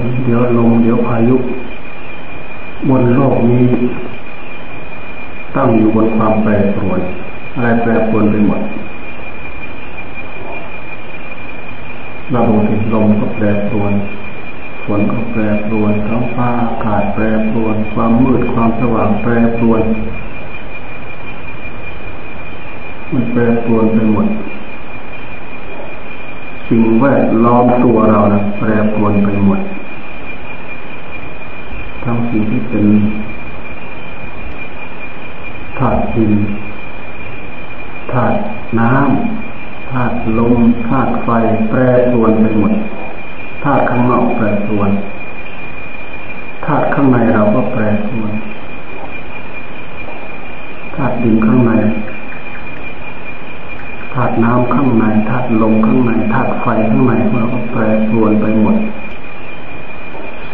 นเดี๋ยวลมเดี๋ยวพายุบนโลกนี้ ตั้งอยู่บนความแปรปรวนอะไรแปรปรวนไปหมดเราดูสิลมก็แปรปรวนฝนก็แปรปรวนท้องฟ้าอากาศแปรปรวน ความมืดความสว่างแปรปรวนมันแปรปรวนไปหมดสิ่งแวดล้อมตัวเรานะแปรปรวนไปหมด เป็นธาตุดินธาตุน้ำธาตุลมธาตุไฟแปรปรวนไปหมดธาตุข้างนอกแปรปรวนธาตุข้างในเราก็แปรปรวนธาตุดินข้างในธาตุน้ำข้างในธาตุลมข้างในธาตุไฟข้างในเราก็แปรปรวนไปหมด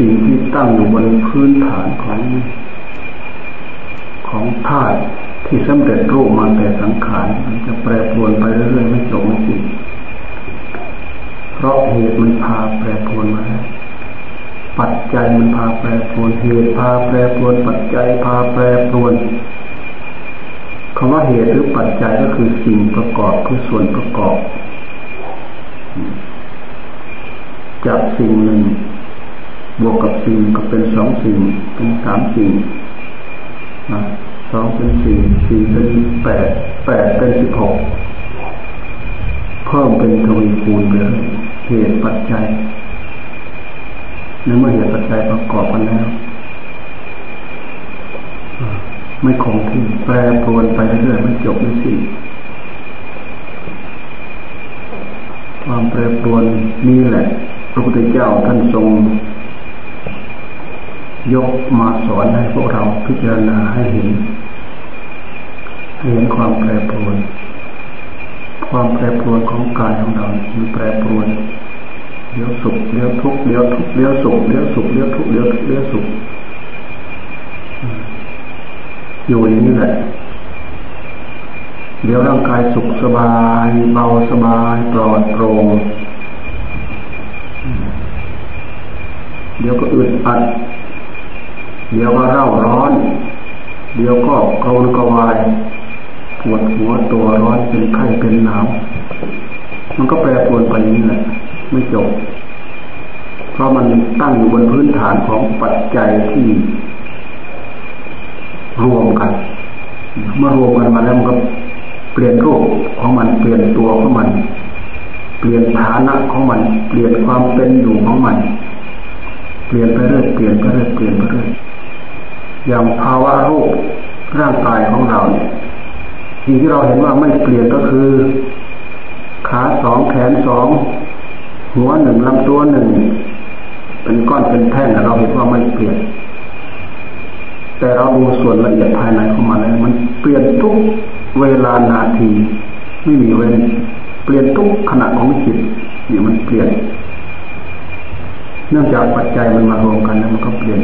สิ่งที่ตั้งอยู่บนพื้นฐานของของธาตุที่สำเร็จรูปมาแต่สังขารมันจะแปรปรวนไปเรื่อยๆไม่จบไม่สิ้นเพราะเหตุมันพาแปรปรวนมาแล้วปัจจัยมันพาแปรปรวนเหตุพาแปรปรวน ปัจจัยพาแปรปรวนคำว่าเหตุหรือปัจจัยก็คือสิ่งประกอบคือส่วนประกอบจากสิ่งหนึ่ง บวกกับสิ่งก็เป็นสองสิ่งเป็นสามสิ่งสองเป็นสี่สี่เป็นแปดแปดเป็นสิบหกเพิ่มเป็นทวีคูณไปเลยเหตุปัจจัยในเมื่อเหตุปัจจัยประกอบกันแล้วไม่คงที่แปรปรวนไปเรื่อยไม่จบไม่สิ้นความแปรปรวนนี่แหละ พระพุทธเจ้าท่านทรง ยกมาสอนให้พวกเราพิจารณาให้เห็นให้เห็นความแปรปรวน ความแปรปรวนของกายของเรามันแปรปรวนเลี้ยวสุขเลี้ยวทุกข์เลี้ยวทุกข์เลี้ยวสุขเลี้ยวสุขเลี้ยวทุกข์เลี้ยวทุกข์เลี้ยวสุขอยู่อย่างนี้แหละเดี๋ยวร่างกายสุขสบายเบาสบายปลอดโปร่งเดี๋ยวก็อึดอัด เดี๋ยวก็เร่าร้อน เดี๋ยวก็กระวนกระวายปวดหัวตัวร้อนเป็นไข้เป็นหนาวมันก็แปรปรวนไปนี้แหละไม่จบ เพราะมันตั้งอยู่บนพื้นฐานของปัจจัยที่ รวมกันเมื่อรวมกันมาแล้วมันก็เปลี่ยนรูปของมันเปลี่ยนตัวของมัน เปลี่ยนฐานะของมัน เปลี่ยนความเป็นอยู่ของมัน เปลี่ยนไปเรื่อยเปลี่ยนไปเรื่อยเปลี่ยนไปเรื่อย อย่างภาวะรูปร่างกายของเราเนี่ยสิ่งที่เราเห็นว่าไม่เปลี่ยนก็คือ ขาสองแขนสองหัวหนึ่งลำตัวหนึ่ง เป็นก้อนเป็นแท่งเราเห็นว่าไม่เปลี่ยน แต่เราดูส่วนละเอียดภายในของมันแล้วมันเปลี่ยนทุกเวลานาที ไม่มีเว้นเปลี่ยนทุกขณะของจิตเนี่ยมันเปลี่ยน เนื่องจากปัจจัยมันมารวมกันแล้วมันก็เปลี่ยน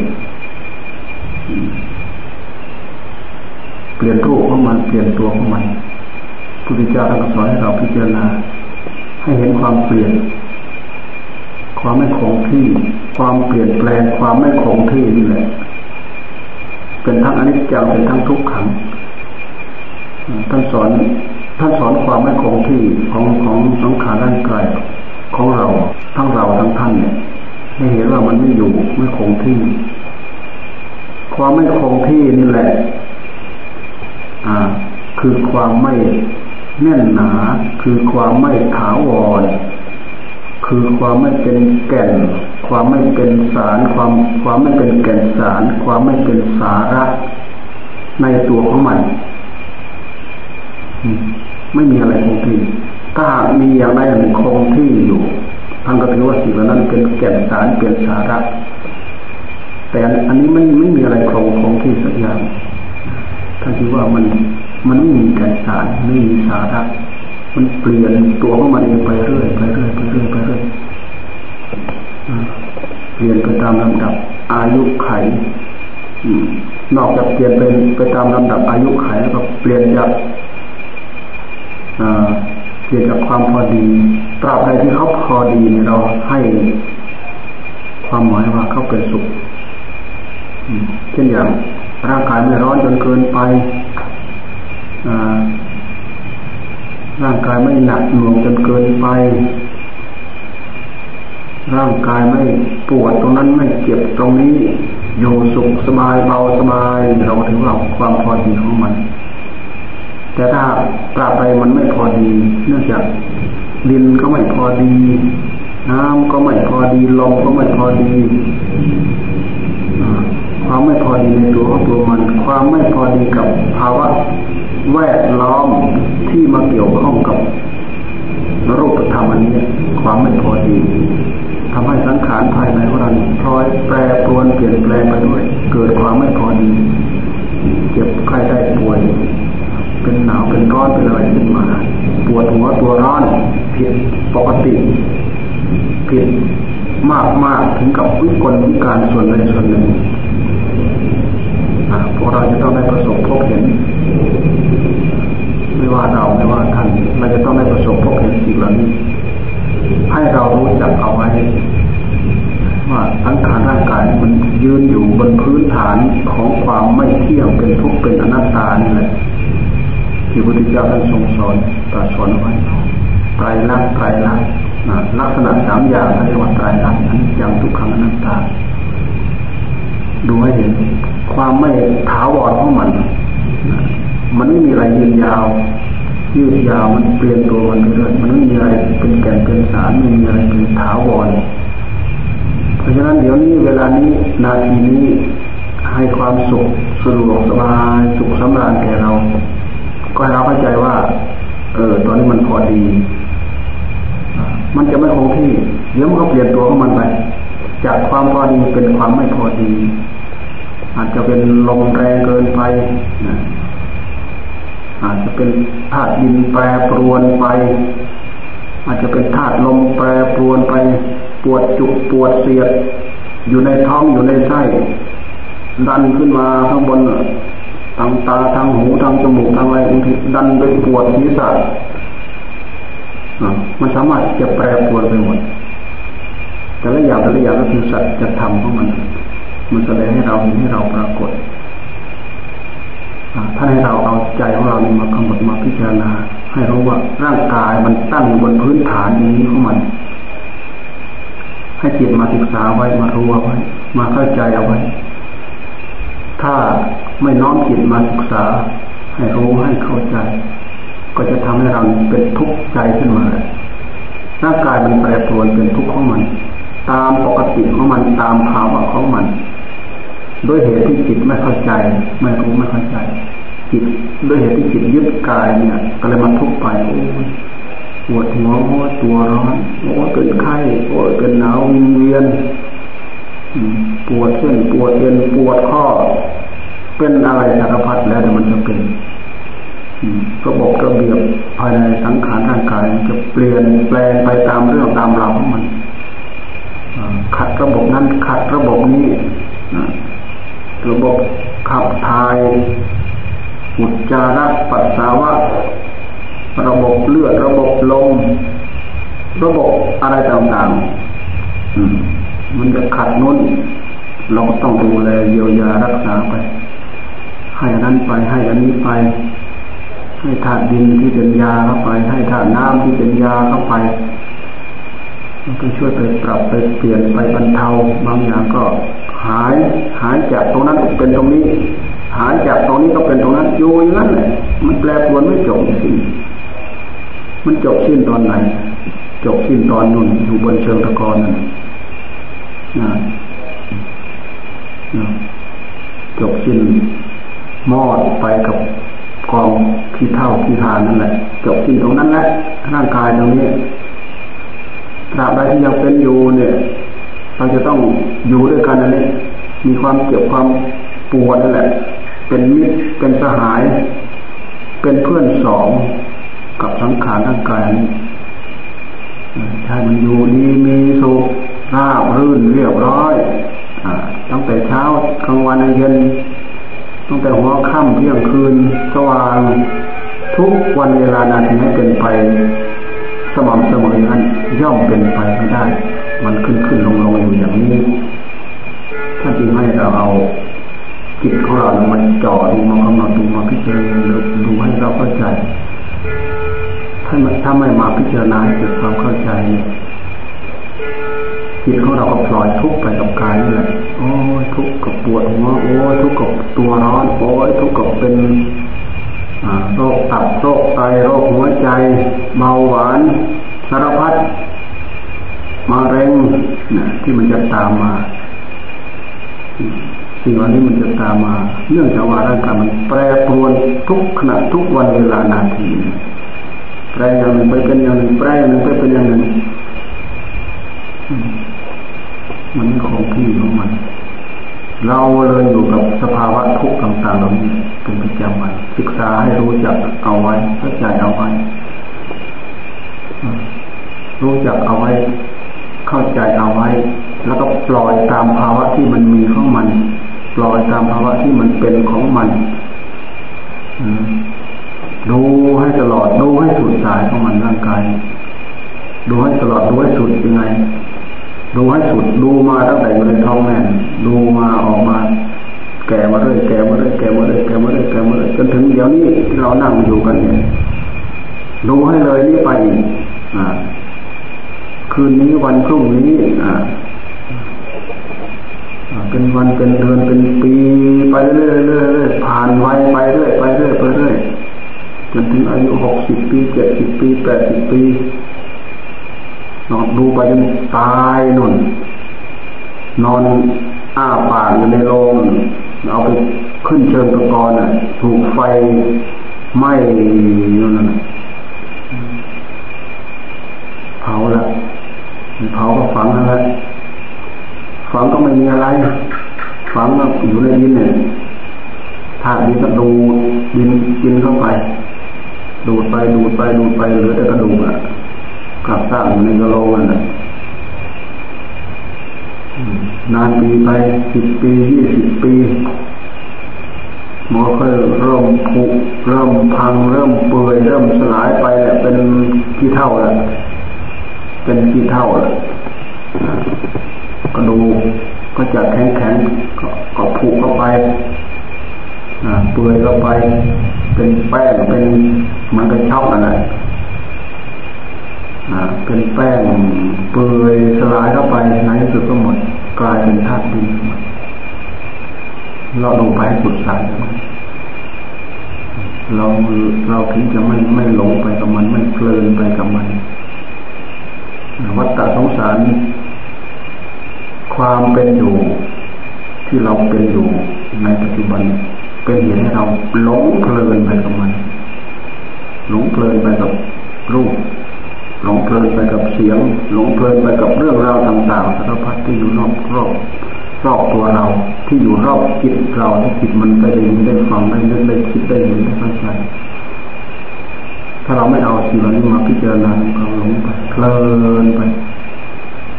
เปลี่ยนรูปของมันเปลี่ยนตัวของมันพุทธเจ้าท่านสอนให้เราพิจารณา ให้เห็นความเปลี่ยน ความไม่คงที่ ความเปลี่ยนแปลง ความไม่คงที่นี่แหละ เป็นทั้งอนิจจังเป็นทั้งทุกขังท่านสอนท่านสอนความไม่คงที่ของของสังขารร่างกายของเราทั้งเราทั้งท่านเนี่ยให้เห็นว่ามันไม่อยู่ไม่คงที่ ความไม่คงที่นี่แหละ อ่า คือความไม่แน่นหนา คือความไม่ถาวร คือความไม่เป็นแก่น ความไม่เป็นสาร ความความไม่เป็นแก่นสาร ความไม่เป็นสาระ ในตัวของมันไม่มีอะไรคงที่ ถ้ามีอย่างใดอย่างหนึ่งคงที่อยู่ท่านก็ถือว่าสิ่งนั้นเป็นแก่นสารเป็นสาระ แต่อันนี้ไม่ไม่มีอะไรคงคงที่สักอย่างท่านคิดว่ามันมันไม่มีแก่นสารไม่มีสาระมันเปลี่ยนตัวของมันเองไปเรื่อยไปเรื่อยไปเรื่อยไปเรื่อยเปลี่ยนไปตามลำดับ อายุไขนอกจากเปลี่ยนเป็นไปตามลำดับอายุไขแล้วก็เปลี่ยนจากเปลี่ยนจากความพอดี ตราบใดที่เขาพอดีเราให้ความหมายว่าเขาเป็นสุข เช่นอย่างร่างกายไม่ร้อนจนเกินไปร่างกายไม่หนักหน่วงจนเกินไป ร่างกายไม่ปวดตรงนั้นไม่เจ็บตรงนี้ อยู่สุขสบายเบาสบายเราถึงเราความพอดีของมัน แต่ถ้าปราบไปมันไม่พอดี เนื่องจากดินก็ไม่พอดี น้ำก็ไม่พอดีลมก็ไม่พอดี ความไม่พอดีในตัวของตัวมัน ความไม่พอดีกับภาวะแวดล้อมที่มาเกี่ยวข้องกับรูปธรรมอันนี้ความไม่พอดีทำให้สังขารภายในของเราพลอยแปรปรวนเปลี่ยนแปลงไปด้วย เกิดความไม่พอดี เจ็บไข้ได้ป่วย เป็นหนาวเป็นร้อนเป็นอะไรขึ้นมา ปวดหัวตัวร้อนผิดปกติผิดมากมากถึงกับวิกลวิการส่วนใดส่วนหนึ่ง พวกเราจะต้องได้ประสบพบเห็นไม่ว่าเราไม่ว่าท่านเราจะต้องได้ประสบพบเห็นสิ่งเหล่านี้ให้เรารู้จักเอาไว้ว่าสังขารร่างกายมันยืนอยู่บนพื้นฐานของความไม่เที่ยงเป็นทุกข์เป็นอนัตตานี่แหละที่พระพุทธเจ้าท่านทรงสอนตรัสสอนไว้ไตรลักษณ์ไตรลักษณ์ลักษณะสามอย่างเรียกว่าไตรลักษณ์อย่างทุกขังอนัตตา ดูให้เห็นความไม่ถาวรของมัน มันไม่มีอะไรยืนยาว ยืดยาวมันเปลี่ยนตัวมันเรื่อยมันไม่มีอะไรเป็นแก่นเป็นสารไม่มีอะไรเป็นถาวร เพราะฉะนั้นเดี๋ยวนี้เวลานี้นาทีนี้ให้ความสุขสะดวกสบายสุขสำราญแก่เรา ก็ให้เราเข้าใจว่า เออตอนนี้มันพอดี มันจะไม่คงที่เดี๋ยวมันก็เปลี่ยนตัวของมันไป จากความพอดีเป็นความไม่พอดี อาจจะเป็นลมแรงเกินไปนะอาจจะเป็นธาตุดินแปรปรวนไป อาจจะเป็นธาตุลมแปรปรวนไป ปวดจุกปวดเสียด อยู่ในท้องอยู่ในไส้ดันขึ้นมาข้างบนทางตาทางหูทางจมูกทางอะไรบางทีดันไปปวดศีรษะมันสามารถจะแปรปรวนไปหมด แต่ละอย่างแต่ละอย่างก็คือสัจธรรมของมัน มันแสดงให้เราเห็นให้เราปรากฏถ้าให้เราเอาใจของเรานี่มากำหนดมาพิจารณา ให้รู้ว่าร่างกายมันตั้งอยู่บนพื้นฐานนี้ของมัน ให้จิตมาศึกษาไว้มารู้ไว้ มาเข้าใจเอาไว้ ถ้าไม่น้อมจิตมาศึกษา ให้รู้ให้เข้าใจ ก็จะทำให้เราเป็นทุกข์ใจขึ้นมาร่างกายมันแปรปรวนเป็นทุกข์ของมัน ตามปกติของมันตามภาวะของมัน ด้วยเหตุที่จิตไม่เข้าใจ ไม่รู้ไม่เข้าใจ จิตด้วยเหตุที่จิตยึดกายเนี่ย ก็เลยมาทุกข์ไปโอ้ปวดหัวตัวร้อนโอ้เป็นไข้โอ้เป็นหนาววิงเวียนปวดเส้นปวดเอ็นปวดข้อ เป็นอะไรสารพัดแล้วแต่มันจะเป็นระบบระเบียบภายในสังขารร่างกายจะเปลี่ยนแปลงไปตามเรื่องตามราวของมัน ขัดระบบนั้นขัดระบบนี้ระบบขับถ่ายอุจจาระปัสสาวะ ระบบเลือดระบบลมระบบอะไรต่างๆมันจะขัดนุ่นเราก็ต้องดูแลเยียวยารักษาไป ให้อันนั้นไปให้อันนี้ไป ให้ธาตุดินที่เป็นยาเข้าไป ให้ธาตุน้ำที่เป็นยาเข้าไป มันก็ช่วยไปปรับไปเปลี่ยนไปบรรเทาบางอย่างก็หายหายจากตรงนั้นเป็นตรงนี้ หายจากตรงนี้ก็เป็นตรงนั้นอยู่อย่างนั้นแหละมันแปลปรวนไม่จบสิ้นมันจบสิ้นตอนไหน จบสิ้นตอนนุ่นอยู่บนเชิงตะกอนนั่นนะจบสิ้นมอดไปกับกองขี้เท่าขี้ทานนั่นแหละจบสิ้นตรงนั้นแหละร่างกายตรงนี้ ตราบใดที่ยังเป็นอยู่เนี่ย เราจะต้องอยู่ด้วยกันนั่นเองมีความเจ็บความปวดนั่นแหละ เป็นมิตรเป็นสหาย เป็นเพื่อนสองกับสังขารร่างกายนี้ใช่มันอยู่ดีมีสุขราบรื่นเรียบร้อยอตั้งแต่เช้ากลางวันเย็นตั้งแต่หัวค่ำเที่ยงคืนสว่าง ทุกวันเวลานาทีให้เป็นไป สม่ำเสมอนั้นย่อมเป็นไปไม่ได้ มันขึ้นขึ้นลงลงอยู่อย่างนี้งให้เราเอาจิตของเรามาจ่อดูมากำหนดดูมาพิจารณาดูให้เราเข้าใจ ถ้าถ้าไม่มาพิจารณาเกิดความเข้าใจจิตของเราก็ปล่อยทุกข์ไปกับกายนี่แหละโอ้ยทุกข์กับปวดหัวโอ้ยทุกข์กับตัวร้อนโอ้ยทุกข์กับเป็น โรคตับโรคไตโรคหัวใจ เบาหวาน สารพัดมาเร็งนะที่มันจะตามมาสิ่งเหล่านี้มันจะตามมา เนื่องจากว่าร่างกายมันแปรปรวนทุกขณะทุกวันเวลานาที แปรอย่างหนึ่งไปเป็นอย่างหนึ่งแปรอย่างหนึ่งไปเป็นอย่างหนึ่งมันไม่คงที่ของมัน เราเลยอยู่กับสภาวะทุกข์ต่างๆเหล่านี้เป็นประจำวันศึกษาให้รู้จักเอาไว้เข้าใจเอาไว้ รู้จักเอาไว้ เข้าใจเอาไว้ แล้วก็ปล่อยตามภาวะที่มันมีของมัน ปล่อยตามภาวะที่มันเป็นของมันดูให้ตลอดดูให้สุดสายของมันร่างกายดูให้ตลอดดูให้สุดยังไง ดูให้สุดดูมาตั้งแต่อยู่ในท้องแม่ดูมาออกมา แก่มาเรื่อยแก่มาเรื่อยแก่มาเรื่อยแก่มาเรื่อยแก่มาเรื่อยจนถึงเดี๋ยวนี้ที่เรานั่งอยู่กันเนี่ยดูให้เลยนี่ไปอ่าคืนนี้วันพรุ่งนี้อ่าเป็นวันเป็นเดือนเป็นปีไปเรื่อยเรื่อยเรื่อยผ่านวัยไปเรื่อยไปเรื่อยไปเรื่อยจนถึงอายุหกสิบปีเจ็ดสิบปีแปดสิบปี นอนดูไปจนตายนุ่น นอนอ้าปากอยู่ในโรงเอาไปขึ้นเชิงตะกอนอะ ถูกไฟไหม้นู่นน่ะเผาละเผาก็ฝังแล้วฝังก็ไม่มีอะไรฝังก็อยู่ในดินเนี่ยธาตุนี้ก็ดูดินกินเข้าไป ดูดไปดูดไปดูดไปเหลือแต่กระดูกอะ กลับสร้างในกะโลกันนะนานปีไปสิบปียี่สิบปีหมอค่อยเริ่มผุเริ่มพัง เริ่มเปื่อยเริ่มสลายไปแหละเป็นขี้เท่าแหล้วเป็นขี้เท่าแล้วก็ดูก็จะแข็งแข็งก็ผุเข้าไปเปื่อยเข้าไป เป็นแป้งเป็นมันก็ชอบอะไร เป็นแป้งเปื่อยสลายเข้าไปในที่สุดก็หมดกลายเป็นธาตุดินเราลงไปสุดสายเราเราถึงจะไม่ไม่หลงไปกับมันไม่เพลินไปกับมันวัฏฏะสงสาร ความเป็นอยู่ที่เราเป็นอยู่ในปัจจุบัน เป็นเหตุให้เราหลงเพลินไปกับมันหลงเพลินไปกับรูป หลงเพลินไปกับเสียง หลงเพลินไปกับเรื่องราวต่างๆสารพัดที่อยู่รอบรอบรอบตัวเราที่อยู่รอบจิตเราที่จิตมันไปได้ยินได้ฟังได้นึกได้คิดได้เห็นได้เข้าใจถ้าเราไม่เอาสิ่งเหล่านี้มาพิจารณาเราหลงไปเพลินไป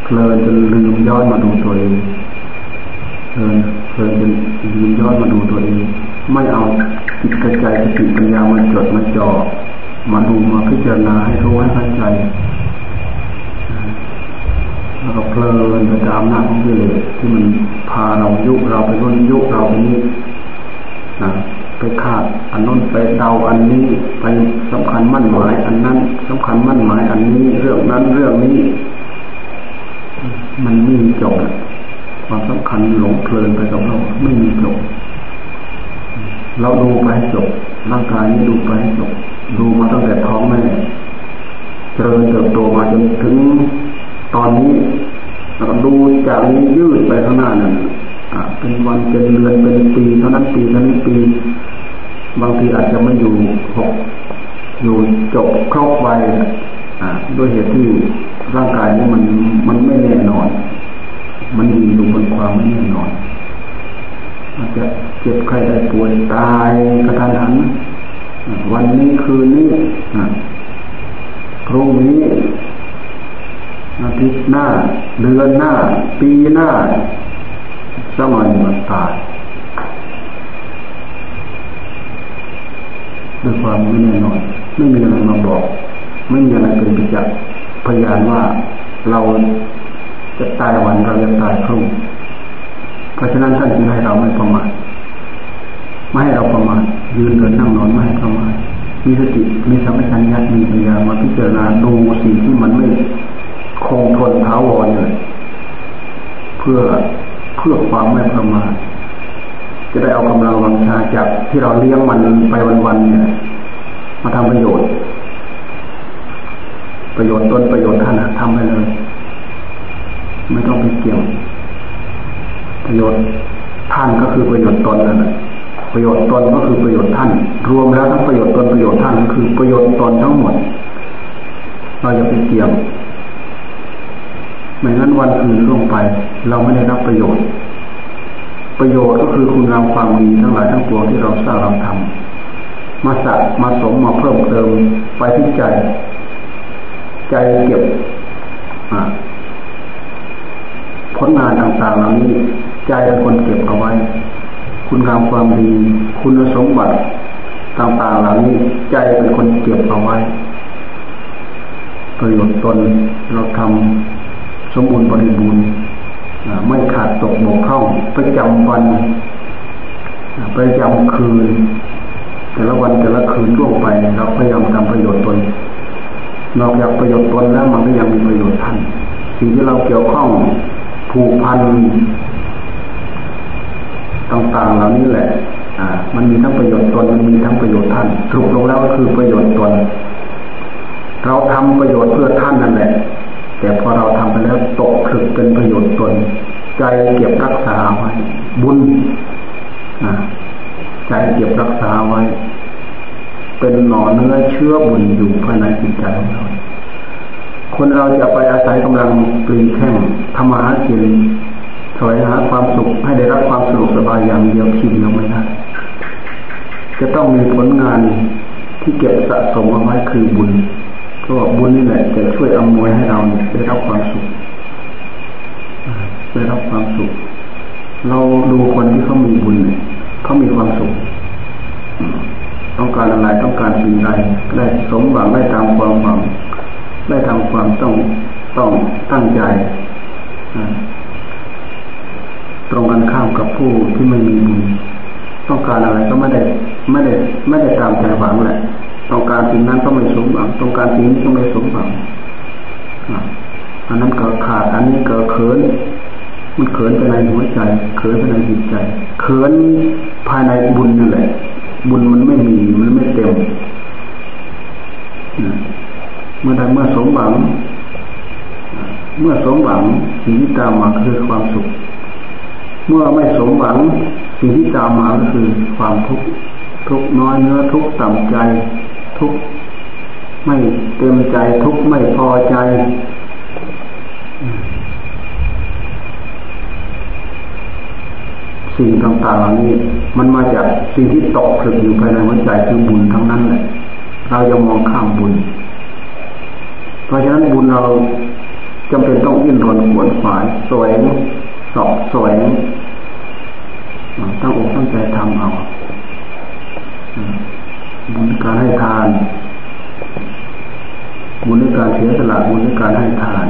เพลินจนลืมย้อนมาดูตัวเองเพลินเพลินจนลืมย้อนมาดูตัวเอง ไม่เอาจิตกระจายสติปัญญามาจดมาจ่อ มาดูมาพิจารณาให้รู้ให้เข้าใจแล้วก็เพลินไปตามหน้าของกิเลสที่มันพาเรายุเราไปนู่นยุเราไปนี้นะไปคาดอันนู้นไปเดาอันนี้ไปสำคัญมั่นหมาย อันนั้นสำคัญมั่นหมาย อันนี้เรื่องนั้นเรื่องนี้ มันไม่มีจบความสำคัญหลงเพลินไปกับเราไม่มีจบเราดูไปจบร่างกายนี้ดูไปจบ ดูมาตั้งแต่ท้องแม่เจริญเติบโตมาจนถึงตอนนี้ดูจากนี้ยืดไปข้างหน้านั่นเป็นวันเป็นเดือนเป็นปีเท่านั้นปีเท่านี้ปี บางทีอาจจะไม่อยู่หกอยู่จบครบไปด้วยเหตุที่ร่างกายนี้มันมันไม่แน่นอน มันอยู่บนความไม่แน่นอนอาจจะเจ็บไข้ได้ป่วยตายกระทันหัน วันนี้คืนนี้พรุ่งนี้อาทิตย์หน้า เดือนหน้า ปีหน้าสมัยมันตายด้วยความไม่แน่นอนไม่มีอะไรมาบอก ไม่มีอะไรเป็นประจักษ์พยานว่าเราจะตายวันเราจะตายพรุ่งเพราะฉะนั้นท่านจึงให้เราไม่ประมาท ไม่ให้เราประมาทยืนเดินนั่งนอนไม่ให้ประมาทมีสติมีสัมปชัญญะมีปัญญามาพิจารณาดูสิ่งที่มันไม่คงทนท้าวรเลยเพื่อเพื่อความไม่ประมาทจะได้เอากำลังวังชาจากที่เราเลี้ยงมันไปวันๆเนี่ยมาทำประโยชน์ ประโยชน์ตนประโยชน์ท่านทำไปเลย ไม่ต้องไปเกี่ยว ประโยชน์ท่านก็คือประโยชน์ตนนั่นแหละ ประโยชน์ตนก็คือประโยชน์ท่าน รวมแล้วทั้งประโยชน์ตนประโยชน์ท่านก็คือประโยชน์ตนทั้งหมด เราอย่าไปเกี่ยวไม่งั้นวันอื่นล่วงไป เราไม่ได้รับประโยชน์ ประโยชน์ก็คือคุณงามความดีทั้งหลายทั้งปวงที่เราสร้างเราทำมาสักมาสมมาเพิ่มเติมไปที่ใจ ใจเก็บผลงานต่างๆเหล่านี้ ใจเป็นคนเก็บเอาไว้ คุณงามความดี คุณสมบัติต่างๆเหล่านี้ใจเป็นคนเก็บเอาไว้ ประโยชน์ตนเราทำสมบูรณ์บริบูรณ์ไม่ขาดตกบกพร่องประจำวันประจำคืน แต่ละวันแต่ละคืนล่วงไปเราพยายามทำประโยชน์ตนนอกจากประโยชน์ตนแล้วมันก็ยังมีประโยชน์ท่านสิ่งที่เราเกี่ยวข้องผูกพัน ต่างๆเหล่านี้แหละอ่ามันมีทั้งประโยชน์ตนมันมีทั้งประโยชน์ท่านสรุปลงแล้วก็คือประโยชน์ตน เราทำประโยชน์เพื่อท่านนั่นแหละ แต่พอเราทำไปแล้วตกผลึกเป็นประโยชน์ตน ใจเก็บรักษาไว้ บุญใจเก็บรักษาไว้ เป็นหน่อเนื้อเชื้อบุญอยู่ภายในจิตใจของเราคนเราจะไปอาศัยกำลังปลีแข้งทำมาหากิน ถอยหาความสุขให้ได้รับความสะดวกสบายอย่างเดียวทีเดียวไม่ได้จะต้องมีผลงานที่เก็บสะสมเอาไว้คือบุญก็บุญนี่แหละจะช่วยอำนวยให้เราได้รับความสุขได้รับความสุข เราดูคนที่เขามีบุญเขามีความสุข ต้องการอะไรต้องการสิ่งใดได้สมหวังได้ตามความหวังได้ทำความต้องต้องตั้งใจ ตรงกันข้ามกับผู้ที่ไม่มีบุญต้องการอะไรก็ไม่ได้ไม่ได้ไม่ได้ตามใจหวังแหละต้องการสิ่งนั้นก็ไม่สมหวังต้องการสิ่งนี้ก็ไม่สมหวังอันนั้นเกิดขาดอันนี้เกิดเขินมันเขินภายในหัวใจ เขินภายในจิตใจ เขินภายในบุญนั่นแหละ บุญมันไม่มีมันไม่เต็มเมื่อใดเมื่อสมหวัง เมื่อสมหวังสิ่งที่ตามมาคือความสุข เมื่อไม่สมหวังสิ่งที่ตามมาก็คือความทุกข์ทุกน้อยเนื้อทุกต่ำใจ ทุกไม่เต็มใจทุกไม่พอใจ สิ่งต่างๆเหล่านี้ มันมาจากสิ่งที่ตกผลึกอยู่ภายในหัวใจคือบุญทั้งนั้นแหละเราจะมองข้ามบุญ เพราะฉะนั้นบุญเราจำเป็นต้องยิ่นรนขวนขวายสวย อบสวยตั้งอกตั้งใจทำเอาบุญการให้ทาน บุญในการเสียสละบุญในการให้ทาน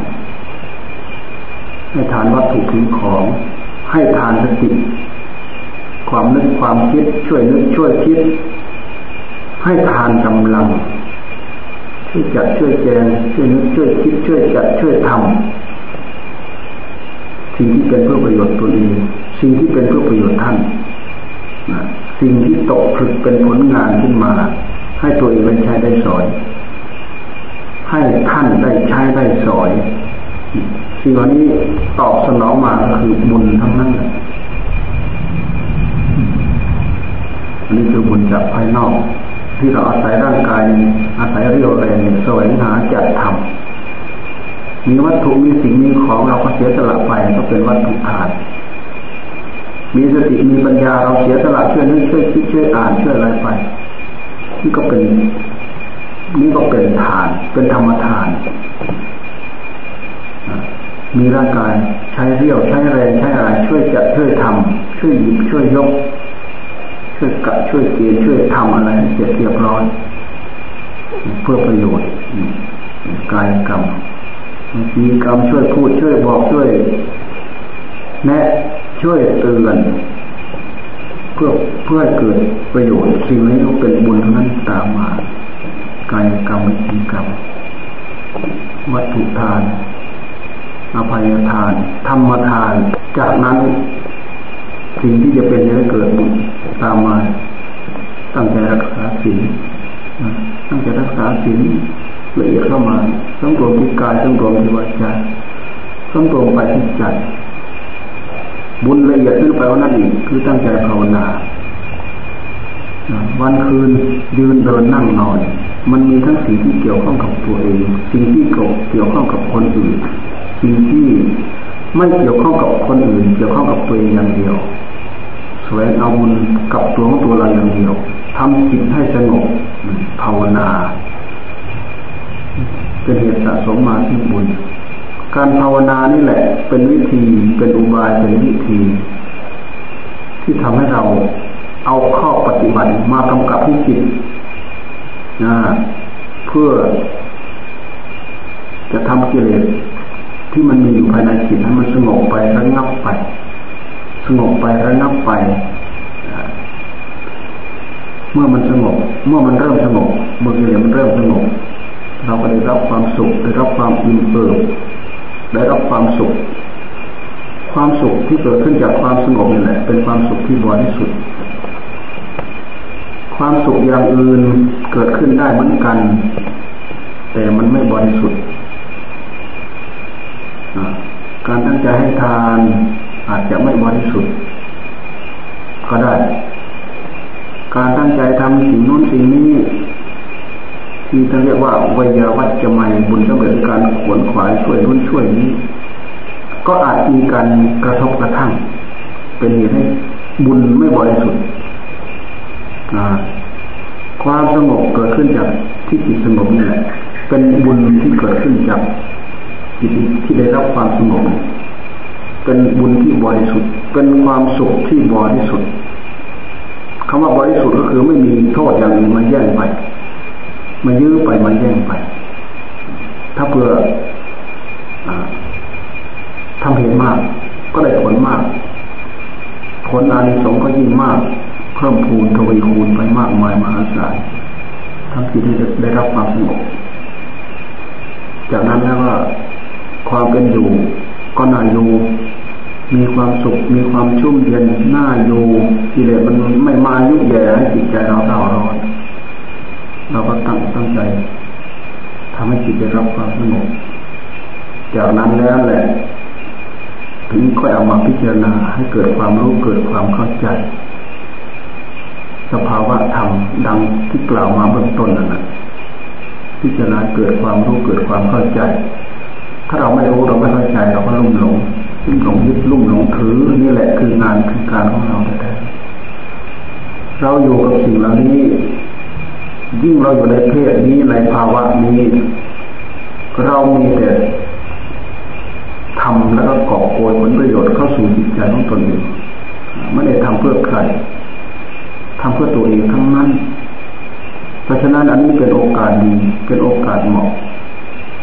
ให้ทานวัตถุสิ่งของ ให้ทานสติความนึกความคิดช่วยนึกช่วยคิด ให้ทานกำลังช่วยจัดช่วยแจงช่วยนึกช่วยคิดช่วยจัดช่วยทำ สิ่งที่เป็นเพื่อประโยชน์ตัวเองสิ่งที่เป็นเพื่อประโยชน์ท่านสิ่งที่ตกผลึกเป็นผลงานขึ้นมา ให้ตัวเองได้ใช้ได้สอย ให้ท่านได้ใช้ได้สอย สิ่งเหล่านี้ตอบสนองมาก็คือบุญทั้งนั้นอันนี้คือบุญจากภายนอก ที่เราอาศัยร่างกายอาศัยเรี่ยวแรงแสวงหาจัดทำ มีวัตถุมีสิ่งมีของเราก็เสียสละไปก็เป็นวัตถุทาน มีสติมีปัญญาเราเสียสละช่วยนึกช่วยคิดช่วยอ่านช่วยอะไรไปนี่ก็เป็นนี่ก็เป็นทาน เป็นธรรมทาน มีร่างกายใช้เรี่ยวใช้แรงใช้อะไรช่วยจัดช่วยทำช่วยหยิบช่วยยก ช่วยกะช่วยเกณฑ์ช่วยทำอะไรเสร็จเรียบร้อยเพื่อประโยชน์กายกรรม มีกรรมช่วยพูดช่วยบอกช่วยแนะช่วยเตือนเพื่อเพื่อเกิดประโยชน์สิ่งนี้ก็เป็นบุญทั้งนั้นตามมากายกรรมวิจีกรรม วัตถุทาน อภัยทาน ธรรมทาน จากนั้น สิ่งที่จะเป็นจะเกิดบุญตามมา ตั้งใจรักษาศีลตั้งใจรักษาศีลละเอียดเข้ามา สำรวมที่กายสำรวมที่วาจาสำรวมไปที่ใจบุญละเอียดขึ้นไปว่านั่นอีกคือตั้งใจภาวนาวันคืนยืนเดินนั่งนอน มันมีทั้งสิ่งที่เกี่ยวข้องกับตัวเอง สิ่งที่เกี่ยวข้องกับคนอื่น สิ่งที่ไม่เกี่ยวข้องกับคนอื่น เกี่ยวข้องกับตัวเองอย่างเดียวแสวยเอาบุญกับตัวของตัวเราอย่างเดียวทำจิตให้สงบภาวนา เป็นเหตุสะสมมาที่บุญ การภาวนานี่แหละ เป็นวิธีเป็นอุบายเป็นวิธี ที่ทำให้เราเอาข้อปฏิบัติมากำกับที่จิตนะเพื่อ จะทำกิเลสที่มันมีอยู่ภายในจิตให้มันสงบไประงับไป สงบไประงับไป เมื่อมันสงบ เมื่อมันเริ่มสงบเมื่อกิเลสมันเริ่มสงบ เราก็ได้รับความสุขได้รับความอิ่มเอิบได้รับความสุข ความสุขที่เกิดขึ้นจากความสงบนี่แหละ เป็นความสุขที่บริสุทธิ์ความสุขอย่างอื่นเกิดขึ้นได้เหมือนกัน แต่มันไม่บริสุทธิ์การตั้งใจให้ทานอาจจะไม่บริสุทธิ์ก็ได้ การตั้งใจทำสิ่งนู้นสิ่งนี้ ที่ท่านเรียกว่าวิยาวัจจะไม่บุญสำเร็จการขวนขวายช่วยนุ่นช่วยนี้ ก็อาจมีการกระทบกระทั่ง เป็นเหตุให้บุญไม่บริสุทธิ์ความสงบเกิดขึ้นจากที่จิตสงบนี่แหละเป็นบุญที่เกิดขึ้นจากจิตที่ได้รับความสงบเป็นบุญที่บริสุทธิ์ เป็นความสุขที่บริสุทธิ์คำว่าบริสุทธิ์ก็คือไม่มีโทษอย่างอื่นมาแย่งไป มายื้อไปมาแย่งไป ถ้าเพื่อทำเหตุมาก ก็ได้ผลมาก ผลอานิสงส์ก็ยิ่งมาก เพิ่มพูนทวีคูณไปมากมายมหาศาลทำที่ได้ได้รับความสงบจากนั้นแล้วว่าความเป็นอยู่ก็น่าอยู่มีความสุขมีความชุ่มเย็นน่าอยู่กิเลสมันไม่มายุ่งแย่ให้จิตใจเราเศร่าร้อน เราก็ตั้งตั้งใจทำให้จิตได้รับความสงบ จากนั้นแล้วแหละ ถึงค่อยเอามาพิจารณาให้เกิดความรู้เกิดความเข้าใจ สภาวะธรรมดังที่กล่าวมาเบื้องต้นนั่นแหละพิจารณาเกิดความรู้เกิดความเข้าใจ ถ้าเราไม่รู้เราไม่เข้าใจเราก็ลุ่มหลงลุ่มหลงยึดลุ่มหลงถือนี่แหละคืองานคือการของเราแท้เราอยู่กับสิ่งเหล่านี้ ยิ่งเราอยู่ในเพศนี้ในภาวะนี้ เรามีแต่ทำแล้วก็กอบโกยผลประโยชน์เข้าสู่จิตใจของตนเองไม่ได้ทำเพื่อใครทำเพื่อตัวเองทั้งนั้น เพราะฉะนั้นอันนี้เป็นโอกาสดี เป็นโอกาสเหมาะ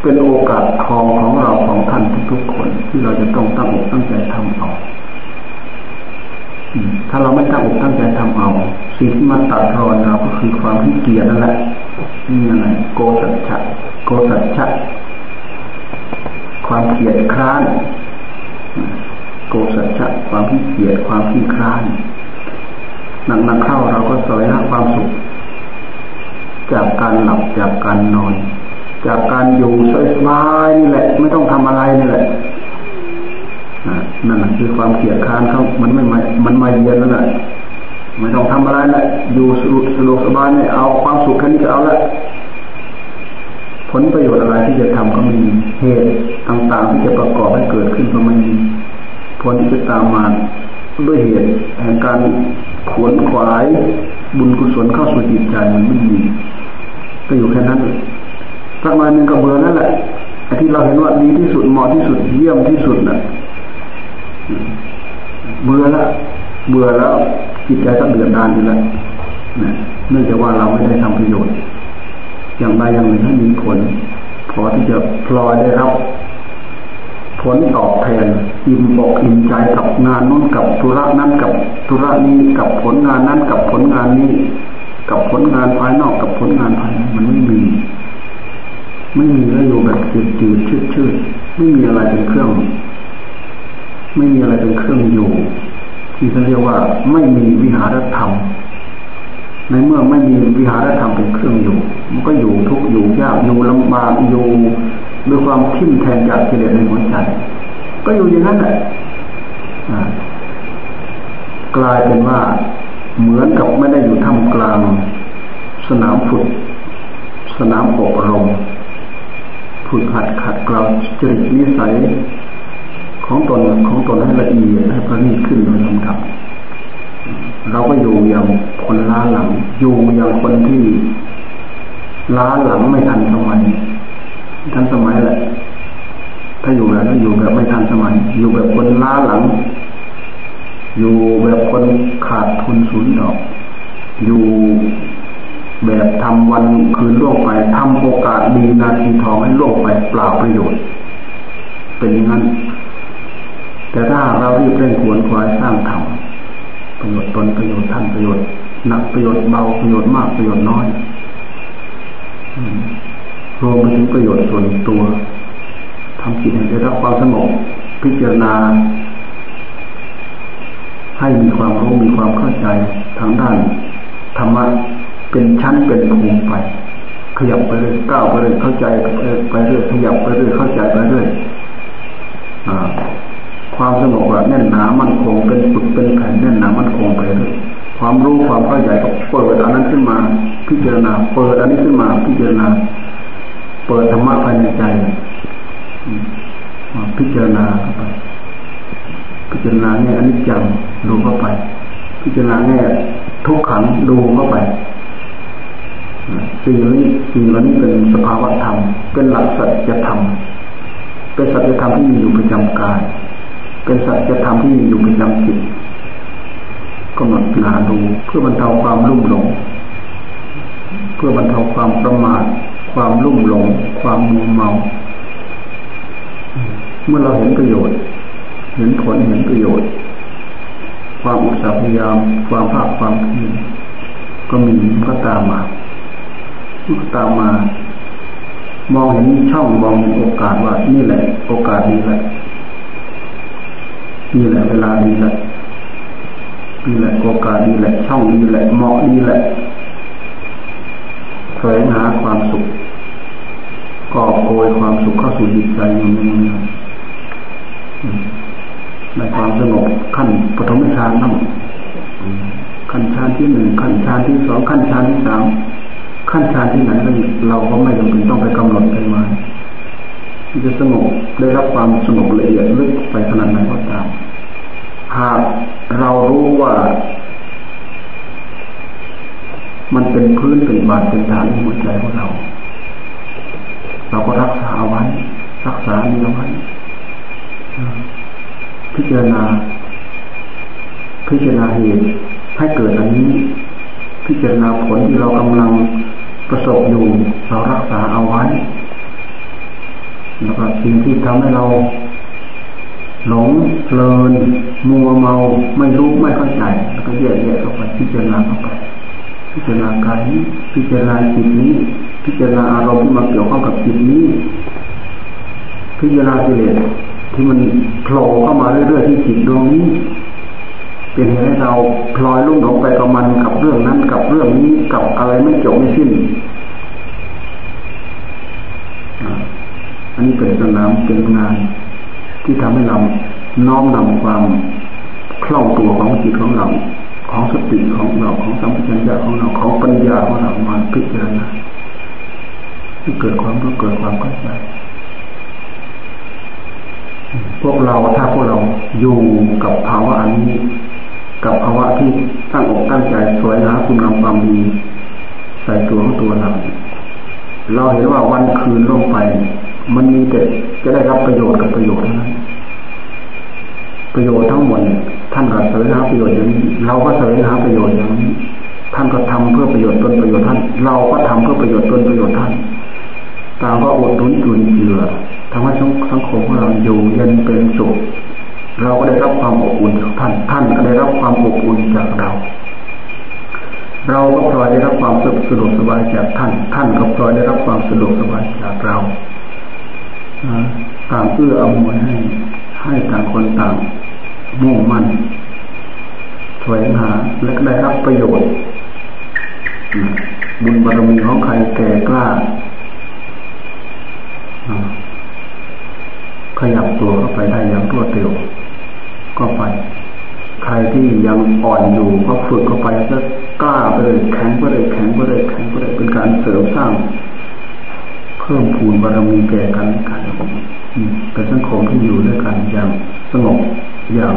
เป็นโอกาสทองของเราของท่านทุกๆคน ที่เราจะต้องตั้งอกตั้งใจทำเอา ถ้าเราไม่ตั้งอกตั้งใจทำเอาสิ่งที่มาตัดรอนเราก็คือความที่เกียจนั่นแหละนี่อะไรโกสัจฉะโกสัจฉะความเกียจคร้าน โกสัจฉะความที่เกียจความที่คร้านหนักๆเข้าเราก็สวยหาความสุข จากการหลับจากการนอน จากการอยู่สบายนี่แหละ ไม่ต้องทำอะไรนี่แหละ นั่นคือความเกลียดค้านเขามันไม่มามันมาเย็นนั่นแหละไม่ต้องทำอะไรแหละอยู่สรุสะดวกสบายเนี่ยเอาความสุขแค่นี้ก็เอาละผลประโยชน์อะไรที่จะทำก็มีเหตุต่างๆที่จะประกอบให้เกิดขึ้นก็ไม่มีผลที่จะตามมาด้วยเหตุแห่งการขวนขวายบุญกุศลเข้าสู่จิตใจมันไม่มีก็อยู่แค่นั้นสักมาหนึ่งก็เบื่อนั่นแหละไอ้ที่เราเห็นว่าดีที่สุดเหมาะที่สุดเยี่ยมที่สุดน่ะ เบื่อแล้วเบื่อแล้วจิตใจก็เดือดดานอยู่แล้วนะเนื่องจากว่าเราไม่ได้ทำประโยชน์ อย่างใดอย่างหนึ่งให้มีผล พอที่จะพลอยได้รับผลตอบแทนอิ่มบอกอิ่มใจกับงานนู้นกับธุระนั้นกับธุระนี้กับผลงานนั้นกับผลงานนี้ กับผลงานภายนอกกับผลงานภายในมันไม่มี ไม่มีแล้วอยู่แบบจืดจืดชืดชืดไม่มีอะไรเป็นเครื่อง ไม่มีอะไรเป็นเครื่องอยู่ ที่เขาเรียกว่าไม่มีวิหารธรรม ในเมื่อไม่มีวิหารธรรมเป็นเครื่องอยู่ มันก็อยู่ทุกอยู่ยากอยู่ลำบากอยู่ด้วยความทิ่มแทงจากกิเลสในหัวใจก็อยู่อย่างนั้นแหละกลายเป็นว่าเหมือนกับไม่ได้อยู่ท่ามกลาง สนามฝึกสนามอบรมฝึกหัดขัดเกลาจริตนิสัย ของตนของตนให้ละเอียดให้ประณีตขึ้นโดยลำดับเราก็อยู่อย่างคนล้าหลัง อยู่อย่างคนที่ล้าหลังไม่ทันสมัยทันสมัยแหละ ถ้าอยู่แบบนั้นอยู่แบบไม่ทันสมัย อยู่แบบคนล้าหลัง อยู่แบบคนขาดทุนศูนย์ดอก อยู่แบบทำวันคืนล่วงไปทำโอกาสดีนาทีทองให้ล่วงไปเปล่าประโยชน์ เป็นอย่างนั้น แต่ถ้าเรารีบเร่งขวนขวายสร้างธรรมประโยชน์ตนประโยชน์ท่านประโยชน์หนักประโยชน์เบาประโยชน์มากประโยชน์น้อยรวมไปถึงประโยชน์ส่วนตัวทำจิตให้ได้รับความสงบพิจารณา ให้มีความรู้มีความเข้าใจทางด้านธรรมะเป็นชั้นเป็นภูมิไป ขยับไปเรื่อยก้าวไปเรื่อยเข้าใจไปเรื่อยขยับไปเรื่อยเข้าใจไปเรื่อย ความสงบแบบแน่นหนามั่นคงเป็นปุดเป็นแผ่นแน่นหนามั่นคงไปเรื่อยความรู้ความเข้าใจก็เปิดอันนั้นขึ้นมา พิจารณา เปิดอันนี้ขึ้นมาพิจารณา เปิดธรรมะภายในใจพิจารณาเข้าไป พิจารณาแง่อนิจจังดูเข้าไป พิจารณาแง่ทุกขังดูเข้าไปสิ่งนี้สิ่งเหล่านี้เป็นสภาวะธรรม เป็นหลักสัจธรรม เป็นสัจธรรมที่มีอยู่ประจำกาย เป็นสัจธรรมที่มีอยู่ประจำจิตก็หมดนาดูเพื่อบรรเทาความรุ่มหลง เพื่อบรรเทาความประมาท ความรุ่มหลง ความมัวเมา เมื่อเราเห็นประโยชน์ เห็นผลเห็นประโยชน์ ความอุตสาหพยายาม ความภาคความเพียรก็มีก็ตามมาก็ตามมา มองเห็นช่องมองโอกาสว่านี่แหละ โอกาสดีแหละ นี่แหละเวลาดีแหละนี่แหละโอกาสดีแหละช่องดีแหละเหมาะดีแหละแสวงหาความสุขกอบโกยความสุขเข้าสู่จิตใจอย่างนี้ในความสงบขั้นปฐมฌานนั่งขั้นฌานที่หนึ่งขั้นฌานที่สองขั้นฌานที่สามขั้นฌานที่ไหนเราก็ไม่จำเป็นต้องไปกำหนดไปมาที่จะสงบได้รับความสงบละเอียดลึกไปขนาดไหนก็ตาม หากเรารู้ว่า มันเป็นพื้นเป็นบาดเป็นฐานในหัวใจของเรา เราก็รักษาเอาไว้ รักษานี้เอาไว้พิจารณา พิจารณาเหตุให้เกิดอันนี้ พิจารณาผลที่เรากำลังประสบอยู่เรารักษาเอาไว้แล้วก็สิ่งที่ทำให้เรา หลงเพลินมัวเมาไม่รู้ไม่เข้าใจแล้วก็แยกแยกเข้าไปพิจารณาเข้าไปพิจารณากายนี้พิจารณาจิตนี้ พิจารณาอารมณ์ที่มาเกี่ยวข้องกับจิตนี้ พิจารณากิเลสที่มันโผล่เข้ามาเรื่อยๆที่จิตดวงนี้ เป็นเหตุให้เราพลอยลุ่มหลงไปกับมันกับเรื่องนั้นกับเรื่องนี้กับอะไรไม่จบไม่สิ้นอันนี้เป็นสนามเป็นงาน ที่ทำให้เราน้อมนำความคล่องตัวของจิตของเรา ของสติของเราของสัมผัสัญญาของเราของปัญญาของเรามาพิจารณาที่เกิดความรู้เกิดความเข้าใจพวกเราถ้าพวกเราอยู่กับภาวะอันนี้ กับภาวะที่ตั้งอกตั้งใจสวยหาคุณงามความดีใส่ตัวของตัวเราเราเห็นว่าวันคืนลงไป มันมีแต่จะได้รับประโยชน์กับประโยชน์นั้นประโยชน์ทั้งหมดท่านก็เสวยหาประโยชน์อย่างนี้เราก็เสวยหาประโยชน์อย่างนี้ท่านก็ทำเพื่อประโยชน์ตนประโยชน์ท่าน เราก็ทำเพื่อประโยชน์ตนประโยชน์ท่านต่างก็อดทนจุนเจือทำให้สังคมของเราอยู่เย็นเป็นสุขเราก็ได้รับความอบอุ่นจากท่าน ท่านก็ได้รับความอบอุ่นจากเรา เราก็พลอยได้รับความสะดวกสบายจากท่าน ท่านก็พลอยได้รับความสะดวกสบายจากเรา ต่างเอื้อเอำนวยให้ ให้ต่างคนต่างมุ่งมั่นแสวงหาและได้รับประโยชน์บุญบารมีของใครแก่กล้าขยับตัวเข้าไปได้อย่างรวดเร็วก็ไป ใครที่ยังอ่อนอยู่ก็ฝึกเข้าไปก็กล้าไปเลยแข็งไปเลยแข็งไปเลยแข็งไปเลยเป็นการเสริมสร้าง เพิ่มพูนบารมีแก่กันกัน เป็นสังคมที่อยู่ด้วยกันอย่างสงบอย่าง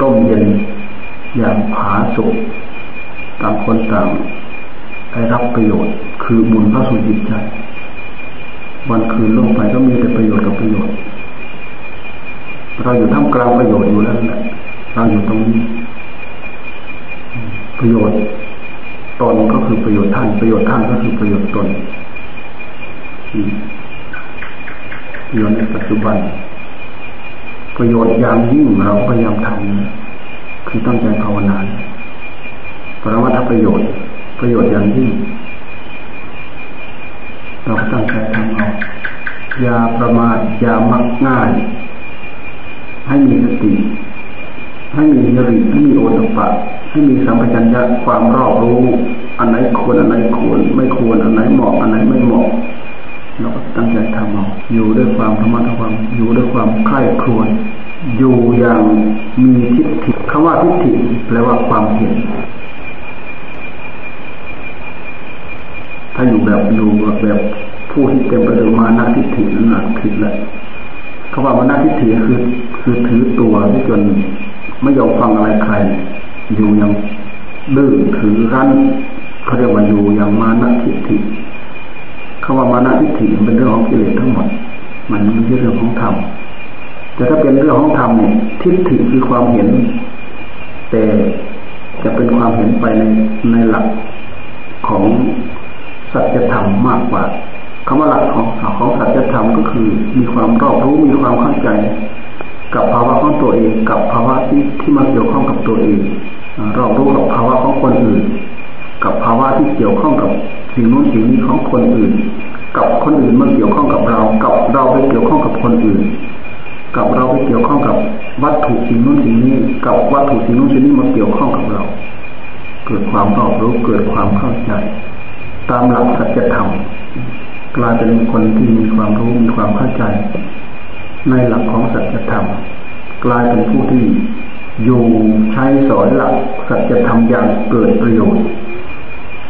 ต้มเย็น อย่างผาสุกต่างคนต่างได้รับประโยชน์ คือบุญพระสุจิตใจ วันคืนลงไปก็มีแต่ประโยชน์กับประโยชน์ เราอยู่ท่ามกลางประโยชน์อยู่แล้วแหละเราอยู่ตรงนี้ ประโยชน์ตนก็คือประโยชน์ท่าน ประโยชน์ท่านก็คือประโยชน์ตน ประโยชน์ในปัจจุบัน ประโยชน์อย่างยิ่งเราพยายามทำคือตั้งใจภาวนาปรมัตถประโยชน์ ประโยชน์อย่างยิ่งเราตั้งใจทำเอาอย่าประมาทอย่ามักง่าย ให้มีสติ ให้มียริให้มีโอตปะให้มีสัมปชัญญะความรอบรู้ อันไหนควรอันไหนควร ไม่ควรอันไหนเหมาะอันไหนไม่เหมาะ เราก็ตั้งใจทำเอาอยู่ด้วยความธรรมะธรรมอยู่ด้วยความใคร่ครวญอยู่อย่างมีทิฏฐิคำว่าทิฏฐิแปลว่าความเห็น ถ้าอยู่แบบอยู่แบบผู้ที่เต็มไปด้วยมานะทิฏฐินั่นแหละผิดแหละคำว่ามานาทิฏฐิคือ คือถือตัวที่จนไม่ยอมฟังอะไรใคร อยู่อย่างดื้อถือรั้นเขาเรียกว่าอยู่อย่างมานะทิฏฐิ คำว่ามานะทิฏฐิเป็นเรื่องของกิเลสทั้งหมด มันไม่ใช่เรื่องของธรรมแต่ถ้าเป็นเรื่องของธรรมเนี่ยทิฏฐิคือความเห็น แต่จะเป็นความเห็นไปในในหลักของสัจธรรมมากกว่าคำว่าหลักของของสัจธรรมก็คือ มีความรอบรู้มีความเข้าใจ กับภาวะของตัวเอง กับภาวะที่ที่มาเกี่ยวข้องกับตัวเองรอบรู้กับภาวะของคนอื่น กับภาวะที่เกี่ยวข้องกับ สิ่งนู้นสิ่งนี้ของคนอื่น กับคนอื่นมาเกี่ยวข้องกับเรา กับเราไปเกี่ยวข้องกับคนอื่น กับเราไปเกี่ยวข้องกับวัตถุสิ่งนู้นสิ่งนี้ กับวัตถุสิ่งนู้นสิ่งนี้มาเกี่ยวข้องกับเรา เกิดความรอบรู้เกิดความเข้าใจ ตามหลักสัจธรรมกลายเป็นคนที่มีความรู้มีความเข้าใจ ในหลักของสัจธรรมกลายเป็นผู้ที่อยู่ใช้สอนหลักสัจธรรมอย่างเกิดประโยชน์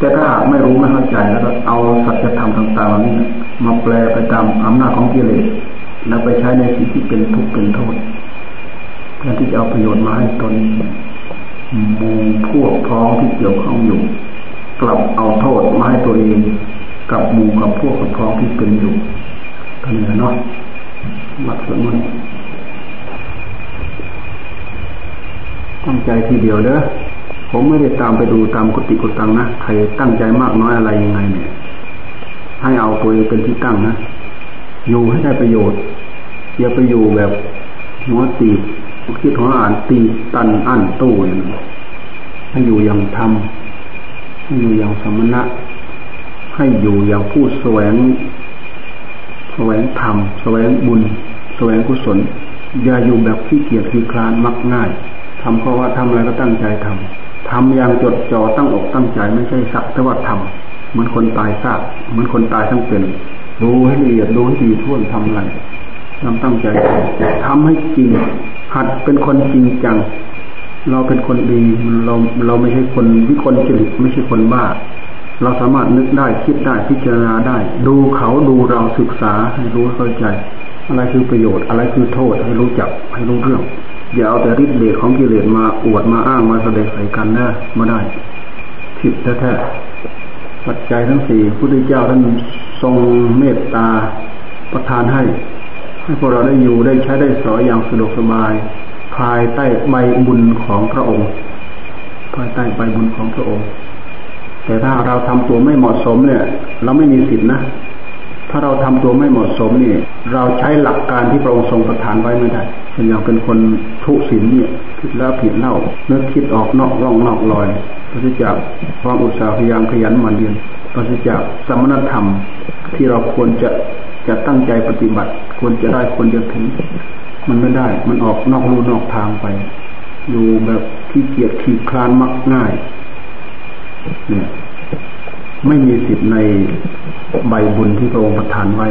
แต่ถ้าหากไม่รู้ไม่เข้าใจแล้วก็เอาสัจธรรมต่างๆนี้มาแปลไปตามอำนาจของกิเลสแล้วไปใช้ในสิ่งที่เป็นทุกข์เป็นโทษแทนที่จะเอาประโยชน์มาให้ตนมูพวกพ้องที่เกี่ยวข้องอยู่ กลับเอาโทษมาให้ตัวเองกับมูกับพวกกับพ้องที่เป็นอยู่กันเลยเนาะมักสมุนตั้งใจทีเดียวเด้อ ผมไม่ได้ตามไปดูตามกุฏิกุตังนะใครตั้งใจมากน้อยอะไรยังไงเนี่ย ให้เอาตัวเองเป็นที่ตั้งนะอยู่ให้ได้ประโยชน์ อย่าไปอยู่แบบหัวตีคิดหัวอ่านตีตันอั้นตู้อย่างนั้นให้อยู่อย่างธรรมให้อยู่อย่างสมณะ ให้อยู่อย่างผู้แสวง แสวงธรรมแสวงบุญ แสวงกุศล อย่าอยู่แบบขี้เกียจขี้คลานมักง่ายทำเพราะว่าทำอะไรก็ตั้งใจทำ ทำอย่างจดจ่อตั้งอกตั้งใจไม่ใช่สักแต่ว่าทำเหมือนคนตายซากเหมือนคนตายทั้งเป็นดูให้ละเอียดดูให้ดีท่วนทำอะไรทำตั้งใจทำให้จริง หัดเป็นคนจริงจัง เราเป็นคนดีเราเราไม่ใช่คนวิคนจริตไม่ใช่คนบ้า เราสามารถนึกได้คิดได้พิจารณาได้ ดูเขาดูเราศึกษาให้รู้เข้าใจ อะไรคือประโยชน์อะไรคือโทษให้รู้จักให้รู้เรื่อง อย่าเอาแต่ริดเดชของกิเลสมาอวดมาอ้างมาแสดงใส่กันนะมาได้ ผิดแท้ๆปัจจัยทั้งสี่พุทธเจ้าท่านทรงเมตตาประทานให้ ให้พวกเราได้อยู่ได้ใช้ได้สอยอย่างสะดวกสบาย ภายใต้ใบบุญของพระองค์ ภายใต้ใบบุญของพระองค์ แต่ถ้าเราทำตัวไม่เหมาะสมเนี่ย เราไม่มีสิทธินะถ้าเราทำตัวไม่เหมาะสมนี่ เราใช้หลักการที่พระองค์ทรงประทานไว้ไม่ได้ เป็นอย่างเป็นคนทุศีลเนี่ยคิดแล้วผิดเล่าเนื้อคิดออกนอกร่องนอกลอยปราศจากความอุตสาห์พยายามขยันหมั่นเรียนปราศจากสมณธรรม ที่เราควรจะจะตั้งใจปฏิบัติ ควรจะได้ควรจะถึง มันไม่ได้ มันออกนอกรูนอกทางไป อยู่แบบขี้เกียจขี้คลานมักง่าย เนี่ย ไม่มีสิทธิ์ในใบบุญที่พระองค์ประทานไว้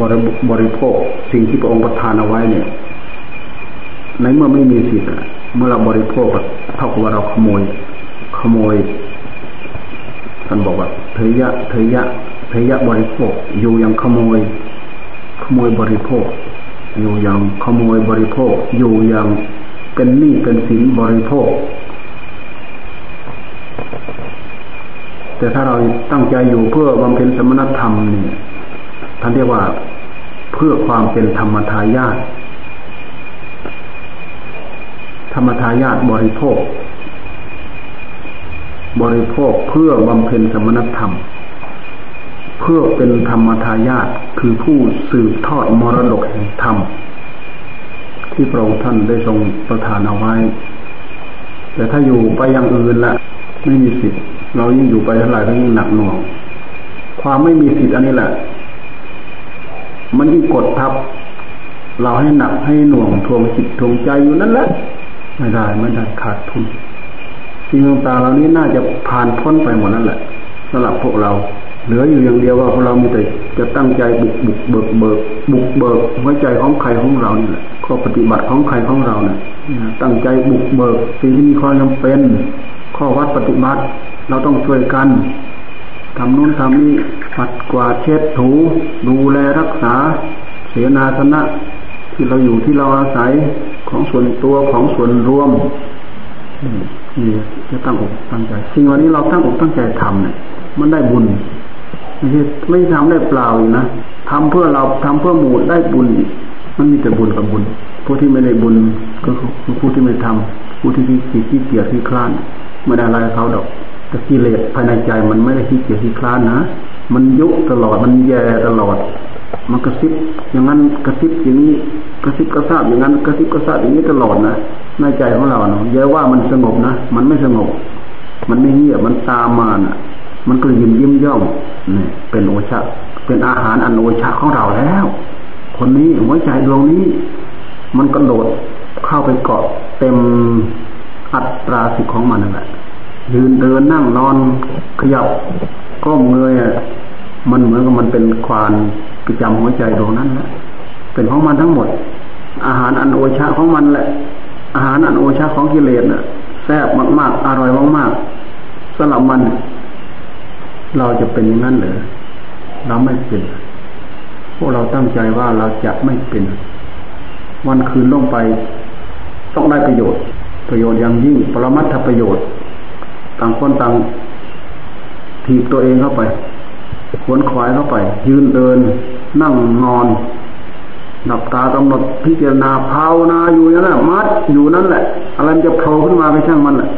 บริบริโภคสิ่งที่พระองค์ประทานเอาไว้เนี่ย ในเมื่อไม่มีสิทธิ์เมื่อเราบริโภคเท่ากับว่าเราขโมย ขโมยท่านบอกว่าเทยะเทยะเทยะบริโภค อยู่อยังขโมย ขโมยบริโภค อยู่อยังขโมยบริโภค อยู่อยังเป็นหนี้เป็นสินบริโภค แต่ถ้าเราตั้งใจอยู่เพื่อบำเพ็ญสมณธรรมเนี่ย ท่านเรียกว่าเพื่อความเป็นธรรมทายาทธรรมทายาทบริโภค บริโภคเพื่อบำเพ็ญสมณธรรม เพื่อเป็นธรรมทายาทคือผู้สืบทอดมรดกแห่งธรรม ที่พระองค์ท่านได้ทรงประทานเอาไว้ แต่ถ้าอยู่ไปอย่างอื่นละไม่มีสิทธิ์ เรายิ่งอยู่ไปเท่าไหร่ก็ยิ่งหนักหน่วง ความไม่มีสิทธิ์อันนี้แหละ มันยิ่งกดทับ เราให้หนักให้หน่วงทวงจิตทวงใจอยู่นั่นแหละไม่ได้ไม่ได้ขาดทุนสิ่งต่างๆเหล่านี้น่าจะผ่านพ้นไปหมดนั่นแหละสำหรับพวกเรา เหลืออยู่อย่างเดียวว่าพวกเรามีแต่จะตั้งใจบุกบุกเบิกเบิกบุกเบิกหัวใจของใครของเรานี่แหละข้อปฏิบัติของใครของเราเนี่ยตั้งใจบุกเบิกสิ่งที่มีความจำเป็น ข้อวัดปฏิบัติ เราต้องช่วยกัน ทำนู้นทำนี้ปัดกวาดเช็ดถู ดูแลรักษา เสนาสนะ ที่เราอยู่ที่เราอาศัยของส่วนตัวของส่วนรวมนี่จะตั้งอกตั้งใจสิ่งวันนี้เราตั้งอกตั้งใจทำเนี่ยมันได้บุญไม่ใช่ไม่ทำได้เปล่านะทำเพื่อเราทำเพื่อหมู่ได้บุญ มันมีแต่บุญกับบุญผู้ที่ไม่ได้บุญก็คือผู้ที่ไม่ทำผู้ที่ขี้ขี้เกียจขี้คลานไม่ได้อะไรเขาดอก แต่กิเลสภายในใจมันไม่ได้ขี้เกียจขี้คลานนะ มันยุตลอดมันแย่ตลอด มันกระซิบอย่างนั้นกระซิบอย่างนี้กระซิบกระซาบอย่างนั้นกระซิบกระซาบอย่างนี้ตลอดนะในใจของเราเนาะแย่ว่ามันสงบนะมันไม่สงบ มันไม่เงียบมันตามมานะมันก็ยิ้มยิ้มย่องนี่เป็นโอชะเป็นอาหารอันโอชะของเราแล้ว คนนี้หัวใจดวงนี้ มันกระโดดเข้าไปเกาะเต็มอัตราสิของมันนั่นแหละ ยืนเดินนั่งนอนขยับก้มเงยมันเหมือนกับมันเป็นควานประจำหัวใจดวงนั้นแหละเป็นของมันทั้งหมด อาหารอันโอชาของมันแหละ อาหารอันโอชาของกิเลสน่ะแซ่บมากๆ อร่อยมากๆสำหรับมัน เราจะเป็นอย่างนั้นหรือเราไม่เป็นพวกเราตั้งใจว่าเราจะไม่เป็น วันคืนลงไป ต้องได้ประโยชน์ ประโยชน์อย่างยิ่ง ปรมัตถประโยชน์ ต่างคนต่างถีบตัวเองเข้าไปขวนขวายเข้าไป ยืนเดิน นั่งนอนหลับตากำหนดพิจารณาภาวนาอยู่นั่นแหละมัดอยู่นั่นแหละ อะไรจะโผล่ขึ้นมาไปช่างมันแหละ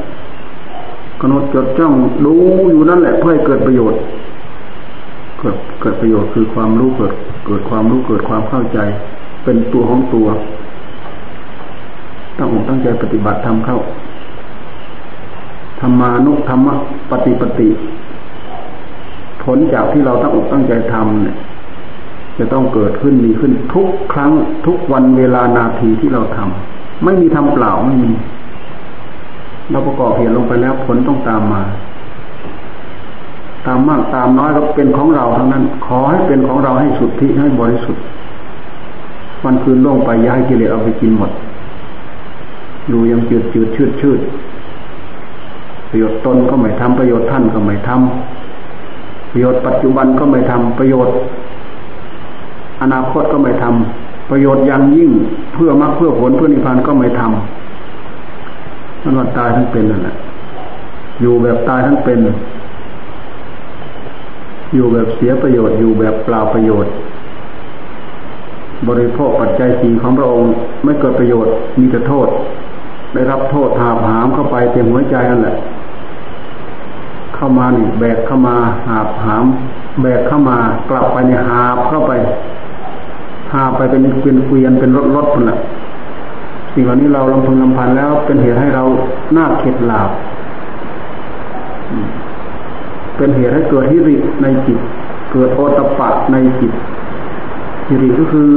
กำหนดจดจ้องดูอยู่นั่นแหละ เพื่อให้เกิดประโยชน์ เกิดเกิดประโยชน์คือความรู้เกิด เกิดความรู้เกิดความเข้าใจ เป็นตัวของตัวตั้งอกตั้งใจปฏิบัติทำเข้า ธรรมานุธรรมปฏิปติ ผลจากที่เราตั้งอกตั้งใจทำเนี่ย จะต้องเกิดขึ้นมีขึ้นทุกครั้งทุกวันเวลานาทีที่เราทำไม่มีทำเปล่าไม่มีเราประกอบเหตุลงไปแล้วผลต้องตามมา ตามมากตามน้อยก็เป็นของเราทั้งนั้น ขอให้เป็นของเราให้สุดที่ให้บริสุทธิ์วันคืนล่วงไปย้ายกิเลสเอาไปกินหมด ดูยังจืดจืดชืดชืด ประโยชน์ตนก็ไม่ทำประโยชน์ท่านก็ไม่ทำประโยชน์ปัจจุบันก็ไม่ทำประโยชน์ อนาคตก็ไม่ทำประโยชน์ยังยิ่งเพื่อมรรคเพื่อผลเพื่อนิพพานก็ไม่ทำมันว่าตายทั้งเป็นนั่นแหละอยู่แบบตายทั้งเป็น อยู่แบบเสียประโยชน์อยู่แบบเปล่าประโยชน์ บริโภคปัจจัยสีของพระองค์ไม่เกิดประโยชน์มีแต่โทษ ได้รับโทษหาบหามเข้าไปเต็มหัวใจนั่นแหละ เข้ามานี่แบกเข้ามาหาบหาม แบกเข้ามากลับไปในหาบเข้าไปพาไปเป็นเกวียนเกวียนเป็นรถรถคนละสิ่งเหล่านี้เราลงทุนลำพันแล้วเป็นเหตุให้เราหน้าเข็ดหลาบเป็นเหตุให้เกิดฮิริในจิต เกิดโอตปะในจิตฮิริก็คือ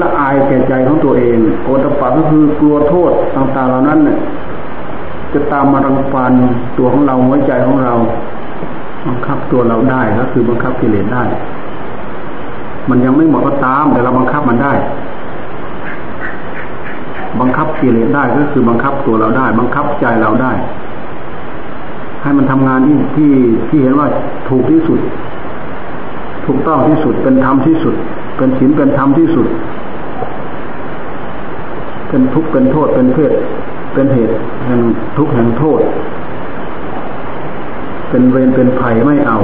ละอายแก่ใจของตัวเอง โอตปะก็คือกลัวโทษต่างๆเหล่านั้นเนี่ย จะตามมารังควานตัวของเราหัวใจของเราบังคับตัวเราได้ก็คือบังคับกิเลสได้ มันยังไม่หมดก็ตาม แต่เราบังคับมันได้ บังคับกิเลสได้ก็คือบังคับตัวเราได้ บังคับใจเราได้ ให้มันทำงานที่ที่ที่เห็นว่าถูกที่สุด ถูกต้องที่สุดเป็นธรรมที่สุด เป็นศีลเป็นธรรมที่สุด เป็นทุกข์เป็นโทษเป็นเพศ เป็นเหตุแห่งทุกข์แห่งโทษ เป็นเวรเป็นภัยไม่เอา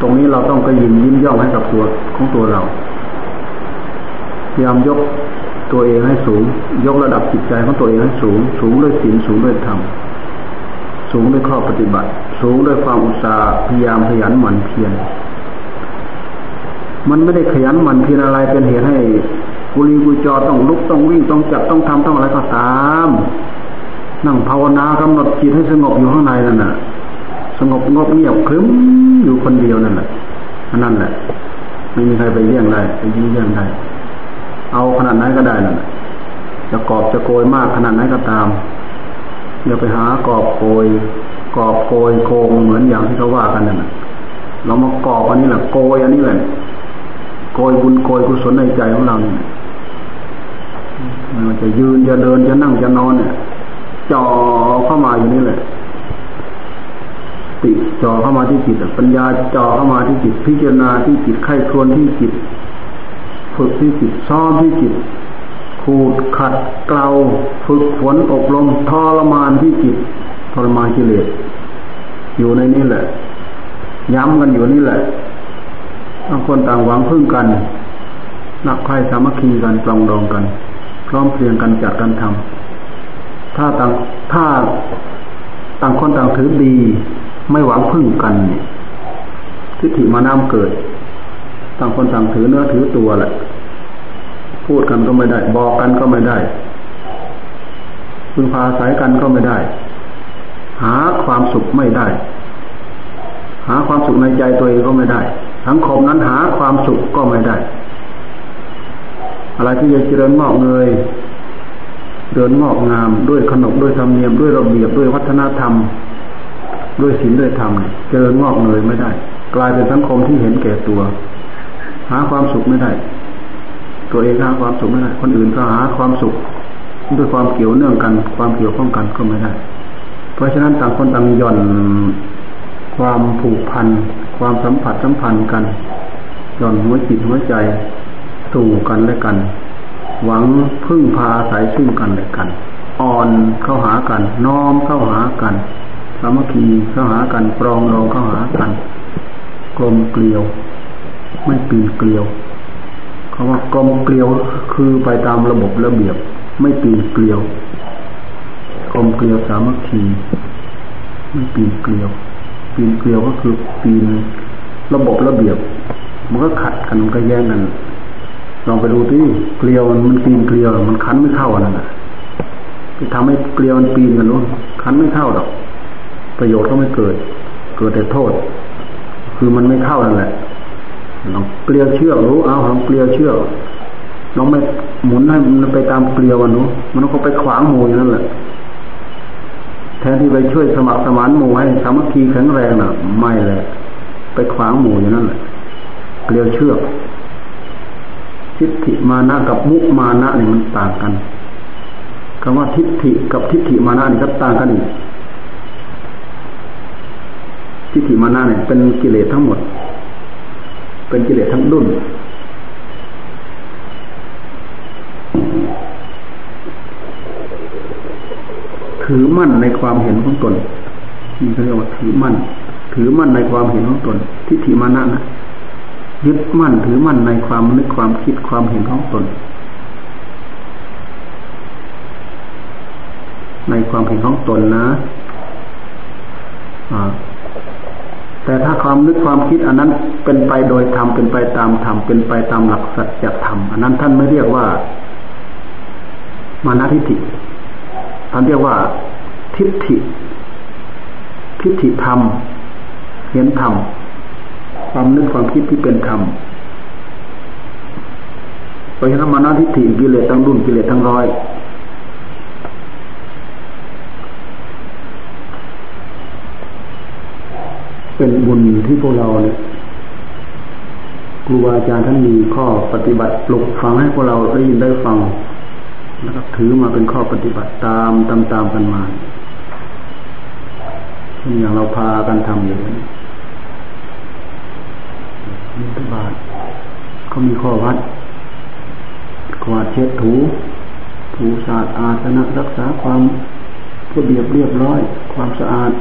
ตรงนี้เราต้องกระยิมยิ้มย่องให้กับตัวของตัวเราพยายามยกตัวเองให้สูง ยกระดับจิตใจของตัวเองให้สูง สูงด้วยศีลสูงด้วยธรรมสูงด้วยข้อปฏิบัติ สูงด้วยความอุตสาห์พยายามขยันหมั่นเพียรมันไม่ได้ขยันหมั่นเพียรอะไรเป็นเหตุให้ กุลีกุจอต้องลุกต้องวิ่งต้องจับต้องทำต้องอะไรก็ตาม นั่งภาวนากำหนดจิตให้สงบอยู่ข้างในนั่นน่ะ สงบงบเงียบครึ้มอยู่คนเดียวนั่นแหละนั่นแหละไม่มีใครไปเยี่ยงได้ไปยิ่งเยี่ยงได้เอาขนาดไหนก็ได้นั่นจะกอบจะโกยมากขนาดไหนก็ตามอย่าไปหากอบโกยกอบโกยโกงเหมือนอย่างที่เขาว่ากันนั่นเรามากอบอันนี้แหละโกยอันนี้แหละโกยบุญโกยกุศลในใจของเราเนี่ย จะยืนจะเดินจะนั่งจะนอนเนี่ยจ่อเข้ามาอยู่นี่แหละติจ่อเข้ามาที่จิตปัญญาจ่อเข้ามาที่จิตพิจารณาที่จิตไข้ครวนที่จิตฝึกที่จิตซ้อมที่จิตขูดขัดเกลาฝึกฝนอบรมทรมานที่จิตทรมานกิเลสอยู่ในนี้แหละ ย้ำกันอยู่นี่แหละต่างคนต่างหวังพึ่งกันนักใครสามัคคีกันปลองดองกัน พร้อมเพรียงกันจัดกันทำถ้าต่างถ้าต่างคนต่างถือดี ไม่หวังพึ่งกันเนี่ยทิฏฐิมาน้ำเกิด ต่างคนต่างถือเนื้อถือตัวแหละ พูดกันก็ไม่ได้ บอกกันก็ไม่ได้พึงพาสายกันก็ไม่ได้ หาความสุขไม่ได้ หาความสุขในใจตัวเองก็ไม่ได้ สังคมนั้นหาความสุขก็ไม่ได้ อะไรที่จะเจริญงอกเงยเดินงอกงามด้วยขนบด้วยธรรมเนียมด้วยระเบียบด้วยวัฒนธรรม ด้วยศีลด้วยธรรมเจริญงอกเงยไม่ได้ กลายเป็นสังคมที่เห็นแก่ตัว หาความสุขไม่ได้ ตัวเองหาความสุขไม่ได้ คนอื่นก็หาความสุขด้วยความเกี่ยวเนื่องกัน ความเกี่ยวข้องกันก็ไม่ได้ เพราะฉะนั้นต่างคนต่างหย่อนความผูกพัน ความสัมผัสสัมพันธ์กันย่อนหัวจิตหัวใจ สู่กันและกัน หวังพึ่งพาอาศัยซึ่งกันและกัน อ่อนเข้าหากัน น้อมเข้าหากันสามัคคีเข้าหากันปรองรองเข้าหากัน กลมเกลียว ไม่ปีนเกลียวคำว่ากลมเกลียวคือไปตามระบบระเบียบ ไม่ปีนเกลียวกลมเกลียวสามัคคีไม่ปีนเกลียว ปีนเกลียวก็คือปีนระบบระเบียบ มันก็ขัดกันมันก็แย่งกัน ลองไปดูที่เกลียวมันปีนเกลียว มันคันไม่เข้านั่นแหละไปทำให้เกลียวมันปีนกันนู้นคันไม่เข้าหรอก ประโยชน์ก็ไม่เกิด เกิดแต่โทษ คือมันไม่เข้านั่นแหละลองเกลียวเชือกรู้เอาลองเกลียวเชือกลองไม่หมุนให้มันไปตามเกลียวนู้นมันก็ไปขวางหมูอย่างนั้นแหละแทนที่ไปช่วยสมัครสมานหมู่ให้สามัคคีแข็งแรงน่ะ ไม่เลยไปขวางหมู่อย่างนั้นแหละเกลียวเชือก ทิฏฐิมานะกับมุมานะนี่มันต่างกันคำว่าทิฏฐิกับทิฏฐิมานะนี่ก็ต่างกันอีกทิฏฐิมานะเนี่ยเป็นกิเลสทั้งหมด เป็นกิเลสทั้งดุนถือมั่นในความเห็นของตนนี่เขาเรียกว่าถือมั่น ถือมั่นในความเห็นของตน ทิฏฐิมานะนะ ยึดมั่นถือมั่นในความนึกความคิดความเห็นของตน ในความเห็นของตนนะแต่ถ้าความความนึกความคิดอันนั้นเป็นไปโดยธรรมเป็นไปตามธรรมเป็นไปตามหลักสัจธรรมอันนั้นท่านไม่เรียกว่า มานาทิฏฐิท่านเรียกว่า ทิฏฐิ ทิฏฐิธรรม เห็นธรรม ความนึกความคิดที่เป็นธรรมเพราะฉะนั้นมานาทิฏฐิกิเลสทั้งรุ่นกิเลสทั้งร้อยเป็นบุญที่พวกเราเนี่ยครูบาอาจารย์ท่านมีข้อปฏิบัติปลุกฟังให้พวกเราได้ยินได้ฟังแล้วก็ถือมาเป็นข้อปฏิบัติตามตามตามกันมาอย่างเราพากันทำอยู่นี่มิตรบาท เขามีข้อวัดกวาดเช็ดถู ถูสะอาดอาสนะรักษาความระเบียบเรียบร้อย ความสะอาด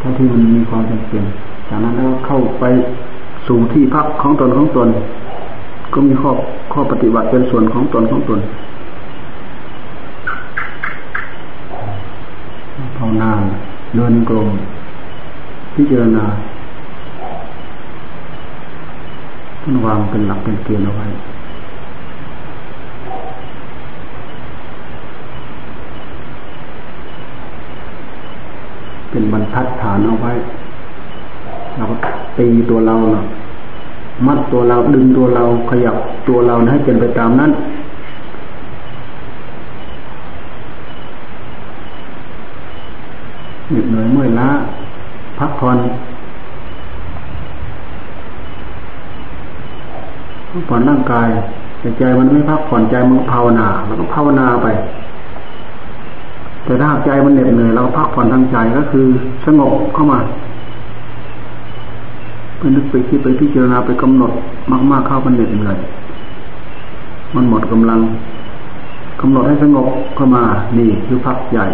ท่าที่มันมีความจำเป็นจากนั้นแล้วเข้าไปสู่ที่พักของตนของตน ก็มีข้อข้อปฏิบัติเป็นส่วนของตนของตนภาวนาเดินกลมพิจารณา ท่านวางเป็นหลักเป็นเกณฑ์เอาไว้เป็นบรรทัดฐานเอาไว้เราก็ตีตัวเราเนาะมัดตัวเราดึงตัวเราขยับตัวเราให้เป็นไปตามนั้นเหน็ดเหนื่อยเมื่อยล้าพักผ่อนพัก ผ่อนร่างกายแต่ใจมันไม่พักผ่อนใจมันภาวนาแล้วก็ภาวนาไป แต่ถ้าใจมันเหน็ดเหนื่อยเราพักผ่อนทางใจก็คือสงบเข้ามาไปนึกไปคิดไปพิจารณาไปกำหนดมาก ๆเข้ามันเหน็ดเหนื่อยมันหมดกำลังกำหนดให้สงบเข้ามานี่คือพักใหญ่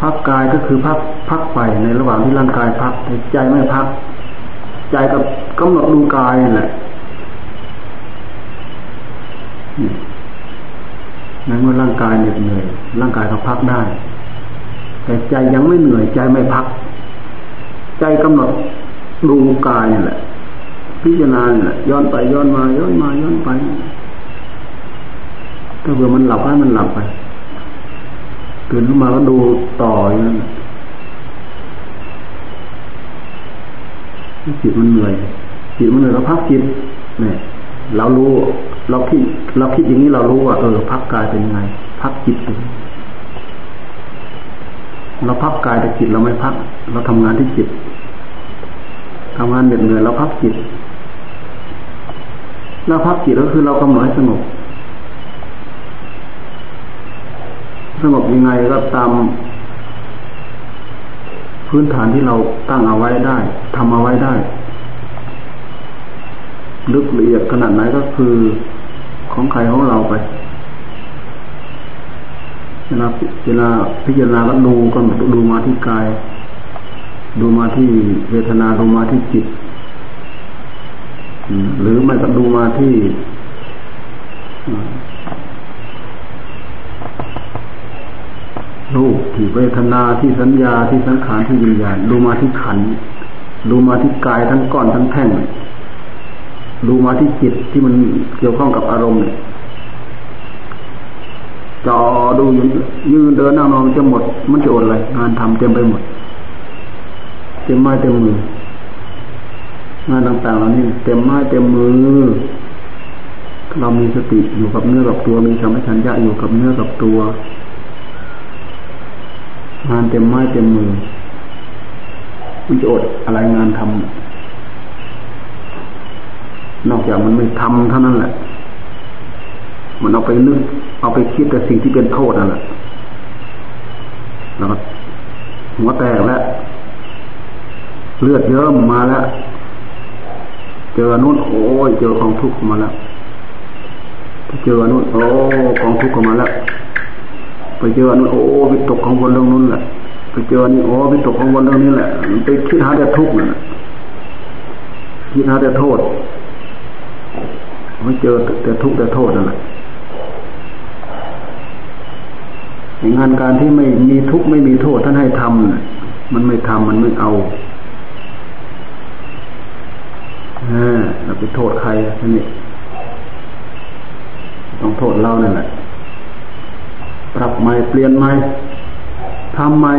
พักกายก็คือพักพักไปในระหว่างที่ร่างกายพักใจไม่พัก ใจกับกำหนดดูกายนั่นแหละ ในเมื่อร่างกายเหน็ดเหนื่อย ร่างกายก็พักได้ แต่ใจยังไม่เหนื่อยใจไม่พัก ใจกำหนดดูกายนี่แหละ พิจารณาเนี่ยย้อนไปย้อนมาย้อนมาย้อนไปถ้าเผื่อมันหลับให้มันหลับไปตื่นขึ้นมาก็ดูต่ออย่างนั้นจิตมันเหนื่อยจิตมันเหนื่อยก็พักจิตเนี่ยเรารู้ เราคิดเราคิดอย่างนี้เรารู้ว่า เออพักกายเป็นยังไง พักจิตเราพักกายแต่จิตเราไม่พัก เราทำงานที่จิตทำงานเหน็ดเหนื่อยเราพักจิตเราพักจิตก็คือเรากำหนดให้สงบสงบยังไงก็ตามพื้นฐานที่เราตั้งเอาไว้ได้ทำเอาไว้ได้ ลึกละเอียดขนาดไหนก็คือ ของใครของเราไปเวลาเวลาพิจารณาก็ดูก็ดูมาที่กาย ดูมาที่เวทนาดูมาที่จิตหรือไม่ก็ดูมาที่รูปที่เวทนาที่สัญญาที่สังขารที่วิญญาณดูมาที่ขันดูมาที่กายทั้งก้อนทั้งแท่ง ดูมาที่จิตที่มันเกี่ยวข้องกับอารมณ์เนี่ยจอดูยืนเดินนั่งนอนจะหมด มันจะอดอะไรงานทำเต็มไปหมด เต็มไม้เต็มมืองานต่างๆเหล่านี้เต็มไม้เต็มมือ เรามีสติอยู่กับเนื้อกับตัวมีสัมปชัญญะอยู่กับเนื้อกับตัว งานเต็มไม้เต็มมือมันจะอดอะไรงานทำ นอกจากมันไม่ทำเท่านั้นแหละ มันเอาไปนึก เอาไปคิดแต่สิ่งที่เป็นโทษนั่นแหละแล้วก็หัวแตกแล้วเลือดเยิ้มมาแล้ว เจอนู่นโอ้ยเจอของทุกข์มาแล้วไปเจอนู่นโอ้ของทุกข์มาแล้ว ไปเจอนู่นโอ้วิตกของวนเรื่องนู้นแหละไปเจอนี่โอ้วิตกของวนเรื่องนี้แหละไปคิดหาแต่ทุกข์น่ะคิดหาแต่โทษ ไม่เจอแต่ทุกข์แต่โทษนั่นแหละงานการที่ไม่มีทุกข์ไม่มีโทษท่านให้ทำมันไม่ทำมันไม่เอาเราไปโทษใครท่านนี่ต้องโทษเรานั่นแหละปรับใหม่เปลี่ยนใหม่ทำใหม่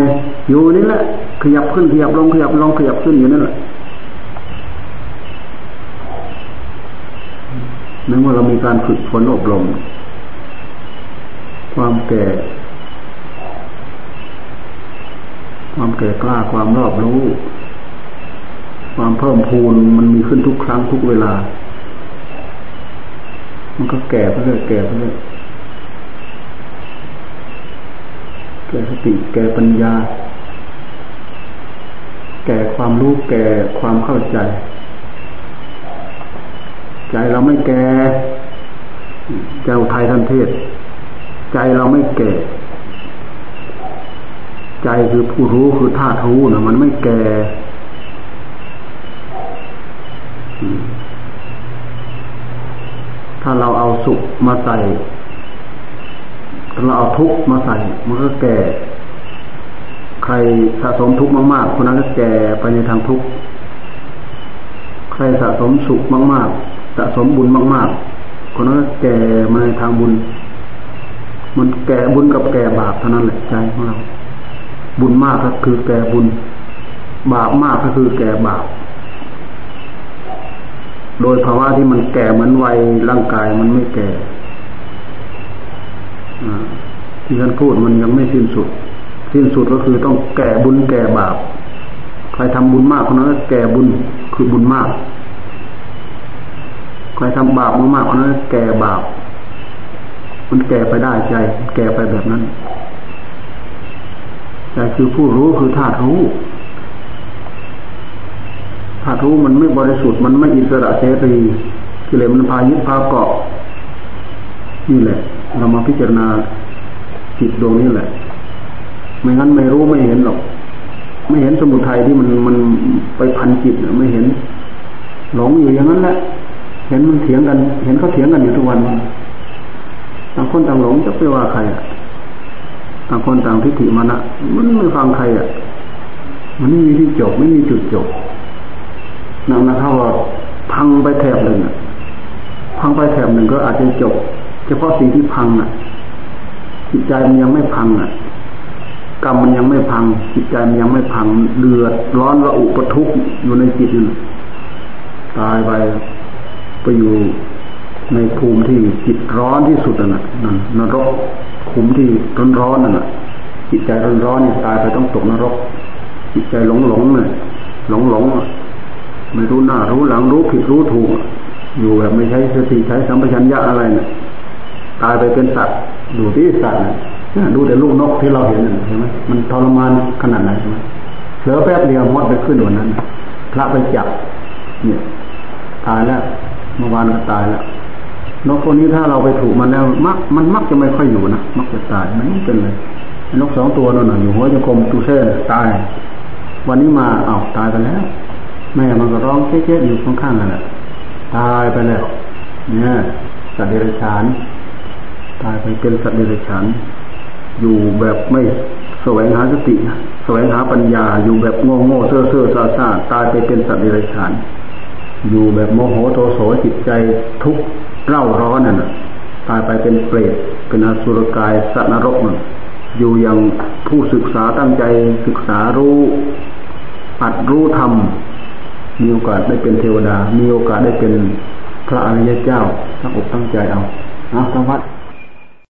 อยู่นี่แหละขยับขึ้นขยับลงขยับลงขยับขึ้นอยู่นั่นแหละ นั่นว่าเรามีการฝึกฝนอบรม ความแก่ ความแก่กล้าความรอบรู้ ความเพิ่มพูนมันมีขึ้นทุกครั้งทุกเวลา มันก็แก่ไปเรื่อยแก่ไปเรื่อยแก่สติแก่ปัญญา แก่ความรู้แก่ความเข้าใจ ใจเราไม่แก่เจ้าไทยท่านเทศ ใจเราไม่แก่ ใจคือผู้รู้คือธาตุรู้นะมันไม่แก่ถ้าเราเอาสุขมาใส่ถ้าเราเอาทุกข์มาใส่ มันก็แก่ ใครสะสมทุกข์มากๆ คนนั้นก็แก่ไปในทางทุกข์ ใครสะสมสุขมากๆะสมบุญมาก ๆ คนนั้นแก่มาในทางบุญ มันแก่บุญกับแก่บาปเท่านั้นแหละใจของเรา บุญมากก็คือแก่บุญ บาปมากก็คือแก่บาป โดยภาวะที่มันแก่เหมือนวัยร่างกายมันไม่แก่ที่ท่านพูดมันยังไม่สิ้นสุด สิ้นสุดก็คือต้องแก่บุญแก่บาป ใครทำบุญมากคนนั้นแก่บุญคือบุญมาก ครทำบาปมากๆคนนั้นแก่บาปมันแก่ไปได้ใจ แก่ไปแบบนั้นใจคือผู้รู้คือธาตุรู้ธาตุรู้มันไม่บริสุทธิ์มันไม่อิสระเสรีกิเลสมันพายึดพาเกาะนี่แหละ เรามาพิจารณาจิตดวงนี้แหละ ไม่งั้นไม่รู้ไม่เห็นหรอก ไม่เห็นสมุทัยที่มันมันไปพันจิตไม่เห็นหลงอยู่อย่างนั้นแหละ เห็นมันเถียงกัน เห็นเขาเถียงกันอยู่ทุกวันต่างคนต่างหลงจะไปว่าใครอะต่างคนต่างทิฏฐิมานะมันไม่ฟังใครอะ มันไม่มีที่จบไม่มีจุดจบนั่นะครับว่าพังไปแถบหนึ่งพังไปแถบหนึ่งก็อาจจะจบ เฉพาะสิ่งที่พังอะ จิตใจมันยังไม่พังอะกรรมมันยังไม่พัง จิตใจมันยังไม่พังเดือดร้อนระอุปทุกอยู่ในจิตอยู่ตายไป ไปอยู่ในภูมิที่จิตร้อนที่สุดน่ะนั่นนรกขุมที่ร้อนร้อนนั่นแหะจิตใจร้อนร้อนนี่ตายไปต้องตกนรก จิตใจหลงหลงเนี่ยหลงหลงไม่รู้หน้ารู้หลังรู้ผิดรู้ถูก อยู่แบบไม่ใช้สติใช้สัมปชัญญะอะไรเนี่ยตายไปเป็นสัตว์ดูที่สัตว์เนี่ยดูแต่ลูกนกที่เราเห็นเห็นไหมมันทรมานขนาดไหนใช่ไหมเสือแป๊บเดียวมดไปขึ้นวันนั้น พระไปจับเนี่ยตายแล้ว มื่อวานก็ตายแล้วนกตัวนี้ถ้าเราไปถูกมันแล้วมักมันมักจะไม่ค่อยอยู่นะมักจะตายไม่เป็นเลยนกสองตัวนั่นน่ะอยู่หัวจะกลมตูเซ่ตาย วันนี้มาเอ้าตายไปแล้ว แม่มันก็ร้องเจ๊ๆอยู่ข้างๆนั่นแหละตายไปแล้ว เนี่ยสัตว์เดรัจฉาน ตายไปเป็นสัตว์เดรัจฉานอยู่แบบไม่แสวงหาสติแสวงหาปัญญาอยู่แบบโง่โง่เซ่อเซ่อซาซาตายไปเป็นสัตว์เดรัจฉาน อยู่แบบโมโหโทโสจิตใจทุกข์เร่าร้อนนั่นตายไปเป็นเปรตเป็นอสุรกายสัตว์นรกนั่นอยู่อย่างผู้ศึกษาตั้งใจศึกษารู้อัดรู้ธรรมมีโอกาสได้เป็นเทวดา มีโอกาสได้เป็นพระอริยเจ้าทั้งอกตั้งใจเอาเอาทั้งวัด